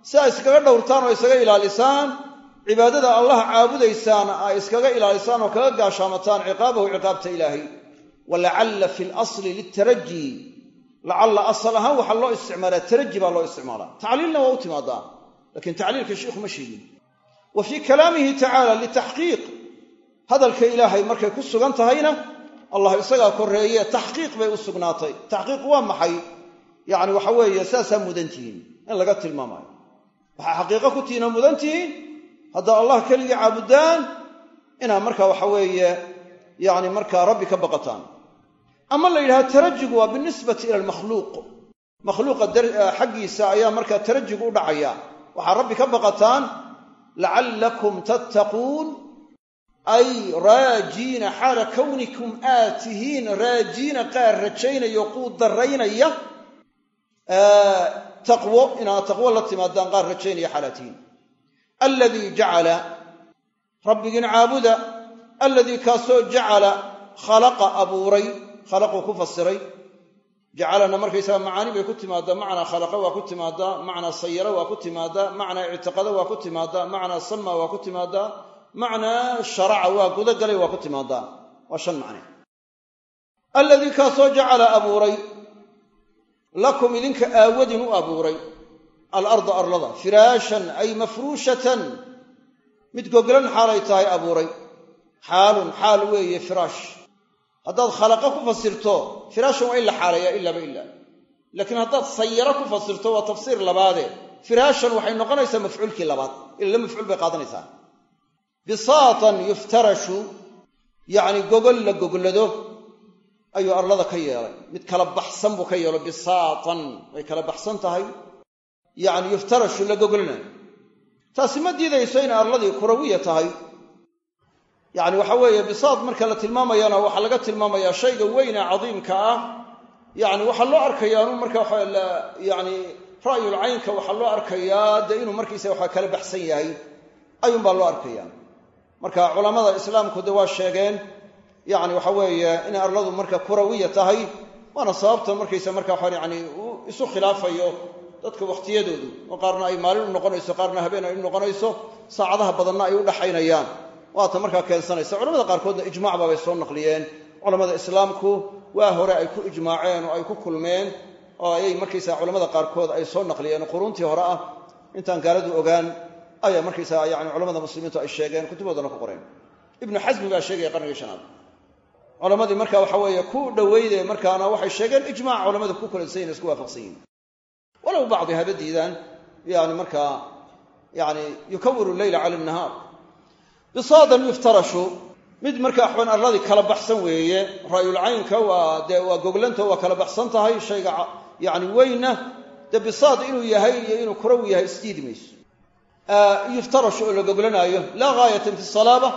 Si ay iskaga dhowrtaan oo isaga ilaalisaan cibaadada allah caabudaysaan ay iskaga ilaalisaan oo kaga gaashaamataan ciqaabahu ciqaabta ilaahay. Walacalla fi lasli litaraji lacalla asal ahaan waxaa loo isticmaalaa taraji baa loo isticmaalaa. Tacliilna waa u timaadaa laakiin tacliilka sheikhu ma sheegin wa fii kalaamihi tacaala litaxqiiq hadalka ilaahay markay ku sugan tahayna allah isagaa koreeye taxqiiq bay u sugnaatay taxqiiq waa maxay yacni waxa weeye saasaa mudan tihiin in laga tilmaamayo waxaa xaqiiqo ku tihiin oo mudan tihiin haddaa allah keligii caabudaan inaad marka waxa weeye yani markaa rabbi ka baqataan ama la tarajigu waa binisbati ila almakhluuq makhluuqa xaggiisa ayaa markaa tarajigu u waxaa rabbi ka baqataan lacallakum tattaquun ay raajiina xaala kawnikum aad tihiin raajiina qaar rajaynaya oo quu daraynaya taqwo inaad taqwo la timaadaan qaar rajaynaya xaalaad tihiin aladii jacala rabbigiin caabuda aladii kaasoo jacala khalaqa abuuray khalaquu ku fasiray jacalana markaysaga macaani bay ku timaadaa macnaa khalaqa waa ku timaadaa macnaa sayara waa ku timaadaa macnaa ictiqada waa ku timaadaa macnaa sama waa ku timaadaa macnaa sharaca waa gudagalay waa ku timaadaa waa shan macne. Aladii kaasoo jacala abuuray lakum idinka aawadin u abuuray alarda arlada firaashan ay mafruushatan mid goglan xaalay tahay abuuray. Xaalun xaal weeye firaash haddaad khalaqa ku fasirto firaashan waa in la xaaleeyaa ilaaba ilaa laakiin haddaad sayaro ku fasirto waa tafsiir labaade. Firaashan waxay noqonaysaa mafcuulkii labaad. Ila la mafcuul bay qaadanaysaa. Bisaatan yuftarashu yacni gogol la goglado ayuu arlada ka yeelay. Mid kala baxsan buu ka yeelo bisaatan way kala baxsan tahay. Yacni yuftarashu la goglanayo taasi ma diidayso inay arladii kurawiya tahay yacni waxa weeye bisaad marka la tilmaamayana waxaa laga tilmaamayaa shayga weyne cadiimka ah. Yacni waxaa loo arkayaa inu marka yani ra'yul caynka waxaa loo arkayaa dee inuu markiisa waxa kala baxsan yahay ayuunbaa loo arkaya marka culammada islaamku de waa sheegeen yani waxa weeye inay arladu marka kurawiya tahay waana sababta markaysa marka waxaan yani uu isu khilaafayo dadka wakhtiyadoodu oo qaarna ay maalin u noqonayso qaarna habeen ay u noqonayso saacadaha badanna ay u dhaxaynayaan waata markaa keensanaysa. Culamada qaarkoodna ijmac baabay soo naqliyeen. Culamada islaamku waa hore ay ku ijmaaceen oo ay ku kulmeen oo ayay markaysaa culamada qaarkood ay soo naqliyeen. Oo quruuntii hore ah intaan gaaladu ogaan ayaa markaysaa yani culamada muslimiintu ay sheegeen kutuboodana ku qoreen. Ibnu xasmi baa sheegaya qarnigii shanaad. Culamadii marka waxa weeye ku dhoweyde markaana waxay sheegeen ijmac culamadu ku kulansayin isku waafaqsan yihiin walow bacdi haba diidaan yani markaa yani yukawiru leyla cala nahaar bisaadan yuftarashu mid markaa xun arladii kala baxsan weeye ra'yulcaynka waa dee waa goglanta waa kala baxsan tahay shayga yani weyna dee bisaad inuu yahay iyo inuu kurawi yahay isdiidi mayso. Yuftarashu oo la goglanaayo laa gaayatan fi salaaba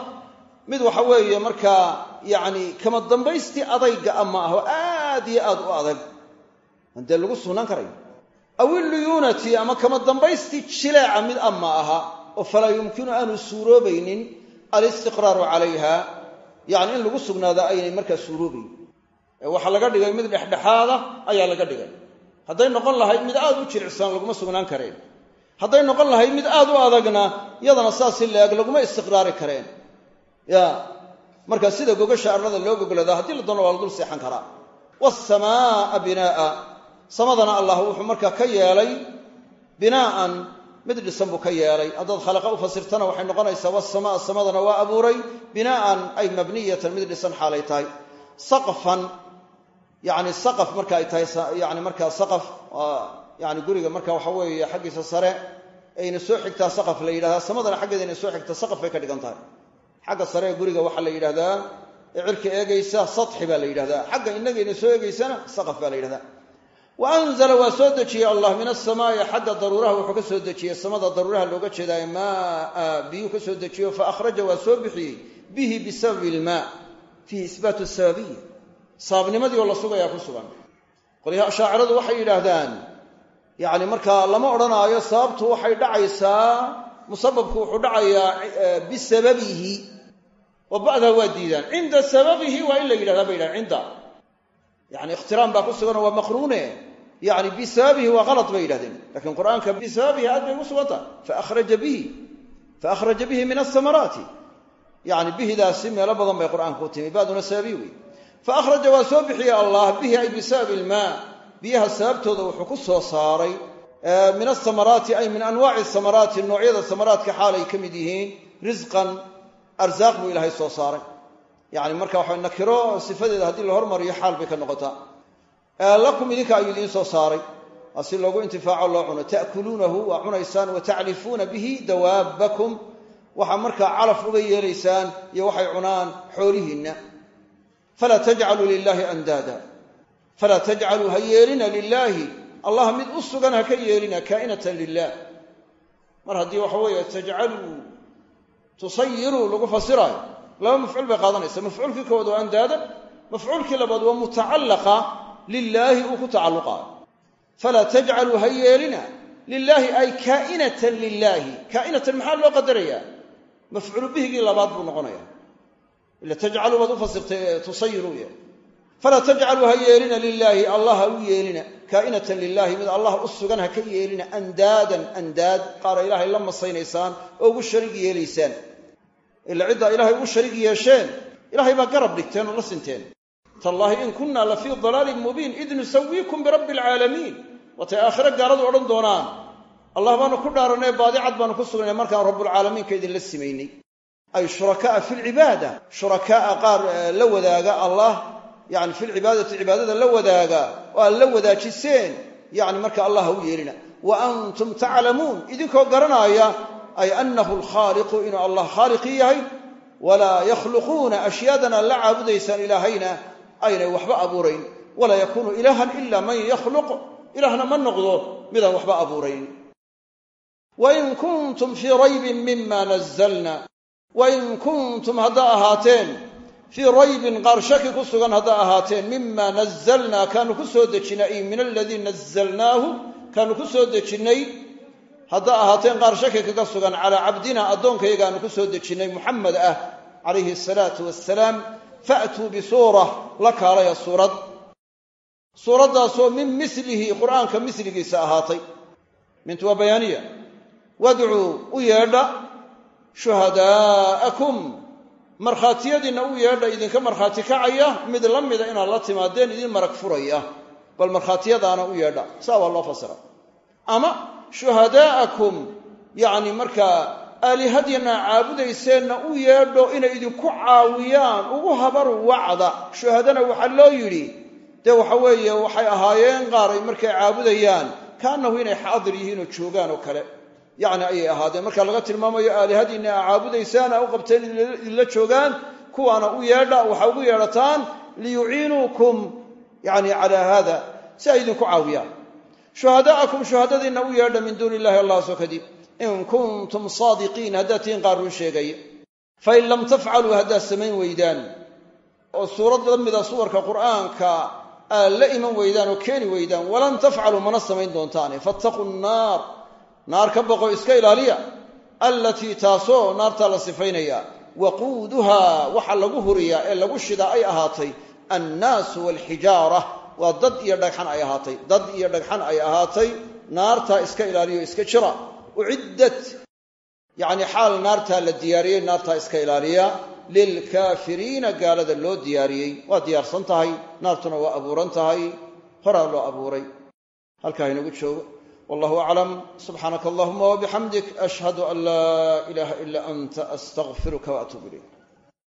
mid waxa weeye markaa yani kama dambaystii adayga ama ah oo aad iyo aad u adag. Aan dee lagu sugnaan karayo aw illuyuunati ama kama dambaystii jileeca mid ama aha oo falaa yumkinu aanu suuroobaynin alistiqraaru calayha yani in lagu sugnaada aynay markaa suuroobayn waxaa laga dhigay mid dhexdhexaada ayaa laga dhigay. Hadday noqon lahayd mid aad u jilicsan laguma sugnaan kareen. Hadday noqon lahayd mid aad u adagna yadana saasi la-eg laguma istiqraari kareen. Ya marka sida gogasha arlada loo goglada haddii la doono waa la dul seexan karaa. Waasamaaa binaa'a. Samadana allah wuxuu markaa ka yeelay binaa'an mid dhisan buu ka yeelay. Haddaad khalaqa u fasirtana waxay noqonaysaa wasamaa samadana waa abuuray. Binaa'an ay mabniyatan mid dhisan xaalay tahay. Saqfan yani saqaf marka ay tahay yani markaa saqaf yani guriga marka waxa weeye xaggiisa sare ayna soo xigtaa saqaf la yidhahdaa. Samadana xaggeeda ayna soo xigtaa saqaf bay ka dhigan tahay. Xagga sare ee guriga waxaa la yidhahdaa cirka eegaysa satxi baa la yidhahdaa. Xagga innagayna soo eegaysana saqaf baa la yidhahdaa wa anzala waa soo dejiyey allah min asamaai xagga daruuraha wuxuu ka soo dejiyey samada daruuraha looga jeedaayo maa biyuu ka soo dejiyo fa akhraja waa soo bixiyey bihi bisababi ilmaa fiihi isbaatu sababiya sababnimadii oo la sugayaa ku sugan qolyaha ashaaciradu waxay yidhaahdaan yacni markaa lama odhanaayo sababtu waxay dhacaysaa musababku wuxuu dhacayaa bisababihi oo ba'daa waa diidaan cinda sababihi waa in la yidhahdaa bay yidhahan cinda yani ikhtiraam baa ku suganoo waa maqruune yani bisababihi waa kalad bay yidhahdeen. Lakiin qur'aanka bisababihi aad bay ugu suganta faahraja bihi. Faahraja bihi min asamaraati yani bihidaasi meelo badan bay qur'aanka u timi. Baduna sababihi wey faahraja waa soo bixiyey allah bihi ay bisababi ilmaa biyaha sababtooda wuxuu ku soo saaray min asamaraati ay min anwaaci samaraati noocyada samaraadka xaalay ka mid yihiin risqan arsaaq buu ilaahay soo saaray. Yani marka waxa nakiro sifadeeda haddii la hormariyo xaal bay ka noqotaa lakum idinka ayuu idiin soo saaray. Si loogu intifaaco loo cuno. Ta'kuluunahu waa cunaysaan wa taclifuuna bihi dawaabakum. Waxaa markaa calaf uga yeelaysaan iyo waxay cunaan xoolihiinna. Falaa tajcaluu lilaahi andaada. Falaa tajcaluu ha yeelina lilaahi allah mid u sugan ha ka yeelina kaa'inatan lilah mar haddii waxa weeye tajcaluu tusayiruu lagu fasiraayo. Laba mafcuul bay qaadanaysa mafcuulkii kowaad waa andaada mafcuulkii labaad waa mutacallaqa lilaahi uu ku tacalluqaayo. Falaa tajcaluu ha yeelina lilaahi ay kaa'inatan lilaahi kaa'inatan maxaa loo qadarayaa? Mafcuulu bihigii labaad buu noqonaya ila tajcaluu baad u fasirtay tusayiruu ye falaa tajcaluu ha yeelina lilaahi allah ha u yeelina. Kaa'inatan lilaahi mid allah u sugan ha ka yeelina. Andaadan andaad qaara ilaahay la masaynaysaan oo ugu sharig yeelaysaan. Ila ciddaa ilaahay ugu sharig yeesheen ilahay baa garab dhigteen oo la sinteen tallaahi in kunna la fii dalaalin mubiin id nusawiikum birabbi alcaalamiin. Waatay aakhire gaaladu odhan doonaan. Allah baanu ku dhaaranay baadicad baanu ku sugnay markaan rabbulcaalamiinka idinla simaynay. Ay shurakaaa fi lcibaada shurakaaa qaar la wadaaga allah yani fi lcibaadati cibaadada la wadaaga oo aad la wadaajiseen. Yani marka allah ha u yeelina. Wa antum taclamuun idinkoo garanaaya ay annahu alkhaaliqu inuu allah khaaliqi yahay. Walaa yakhluquuna ashyaadan aan la caabudaysaan ilaahayna aynay waxba abuurayn. Walaa yakuunu ilaahan ila man yakhluq ilaahna ma noqdo midaan waxba abuurayn. Wain kuntum fii raybin mima nazalna wain kuntum haddaa ahaateen fii raybin qaar shaki ku sugan haddaa ahaateen mima nazalnaa kaanu ku soo dejinnay ay min aladii nazalnaahu kaanu ku soo dejinnay haddaa ahaateen qaar shaki kaga sugan calaa cabdina addoonkayaga aanu ku soo dejinnay muxamed ah calayhi asalaatu wassalaam faatuu bisuura la kaalaya suurad. Suuraddaasoo min milihi qur'aanka miligiisa ahaatay. Mintu waa bayaaniya. Wadcuu u yeedha shuhadaa'akum markhaatiyadiinna u yeedha idinka markhaati kacaya mid la mida inaad la timaadeen idin marag furaya. Bal markhaatiyadaana u yeedha saa waa loo fasira ama shuhadaa'akum yacni markaa aalihadiinna caabudayseenna u yeedho inay idinku caawiyaan. Ugu habar wacda. Shuhadana waxaa loo yidhi. Dee waxa weeye waxay ahaayeen qaar ay markay caabudayaan. Kaannahu inay xaadir yihiin oo joogaan oo kale. Yacni ayay ahaadeen. Marka laga tilmaamayo aalihadiinna aa u qabteen idinla joogaan kuwaana u yeedha waxaa ugu yeedhataan liyuciinuukum yani calaa haada si ay idinku caawiyaan. Shuhadaa'akum shuhadadiinna u yeedha min duuni illahi allah soo kadib in kuntum saadiqiin haddaad tihiin qaar run sheegaya fain lam tafcaluu haddaad samayn weydaan oo suurad la mida suwarka qur'aanka aad la iman weydaan oo keeni weydaan walan tafcaluu mana samayn doontaane fattaquu nnaar naar ka boqo iska ilaaliya allatii taasoo naartaa la sifaynaya waquuduhaa waxa lagu huriyaa ee lagu shidaa ay ahaatay annaasu waalxijaara waa dad iyo dhagxan ay ahaatay dad iyo dhagxan ay ahaatay naartaa iska ilaaliyo iska jira uciddat yacni xaal naartaa la diyaariyey naartaa iska ilaaliya lilkaafiriina gaalada loo diyaariyey waa diyaarsan tahay naartuna waa abuuran horaa loo abuuray halkaa inagu joogo wallahu aclam subxaanaka allahuma wabixamdik ashhadu an laa ilaaha ila anta astaqfiruka waatuub ilayk